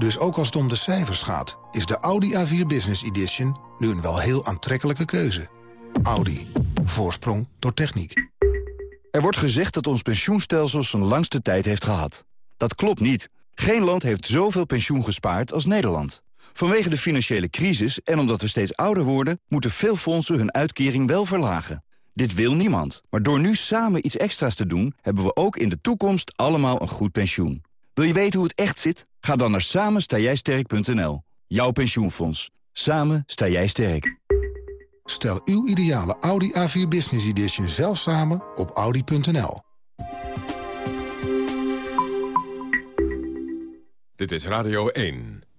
Dus ook als het om de cijfers gaat, is de Audi A4 Business Edition nu een wel heel aantrekkelijke keuze. Audi. Voorsprong door techniek. Er wordt gezegd dat ons pensioenstelsel zijn langste tijd heeft gehad. Dat klopt niet. Geen land heeft zoveel pensioen gespaard als Nederland. Vanwege de financiële crisis en omdat we steeds ouder worden... moeten veel fondsen hun uitkering wel verlagen. Dit wil niemand. Maar door nu samen iets extra's te doen... hebben we ook in de toekomst allemaal een goed pensioen. Wil je weten hoe het echt zit? Ga dan naar samenstaaijsterk.nl. Jouw pensioenfonds. Samen sta jij sterk. Stel uw ideale Audi A4 Business Edition zelf samen op audi.nl. Dit is Radio 1.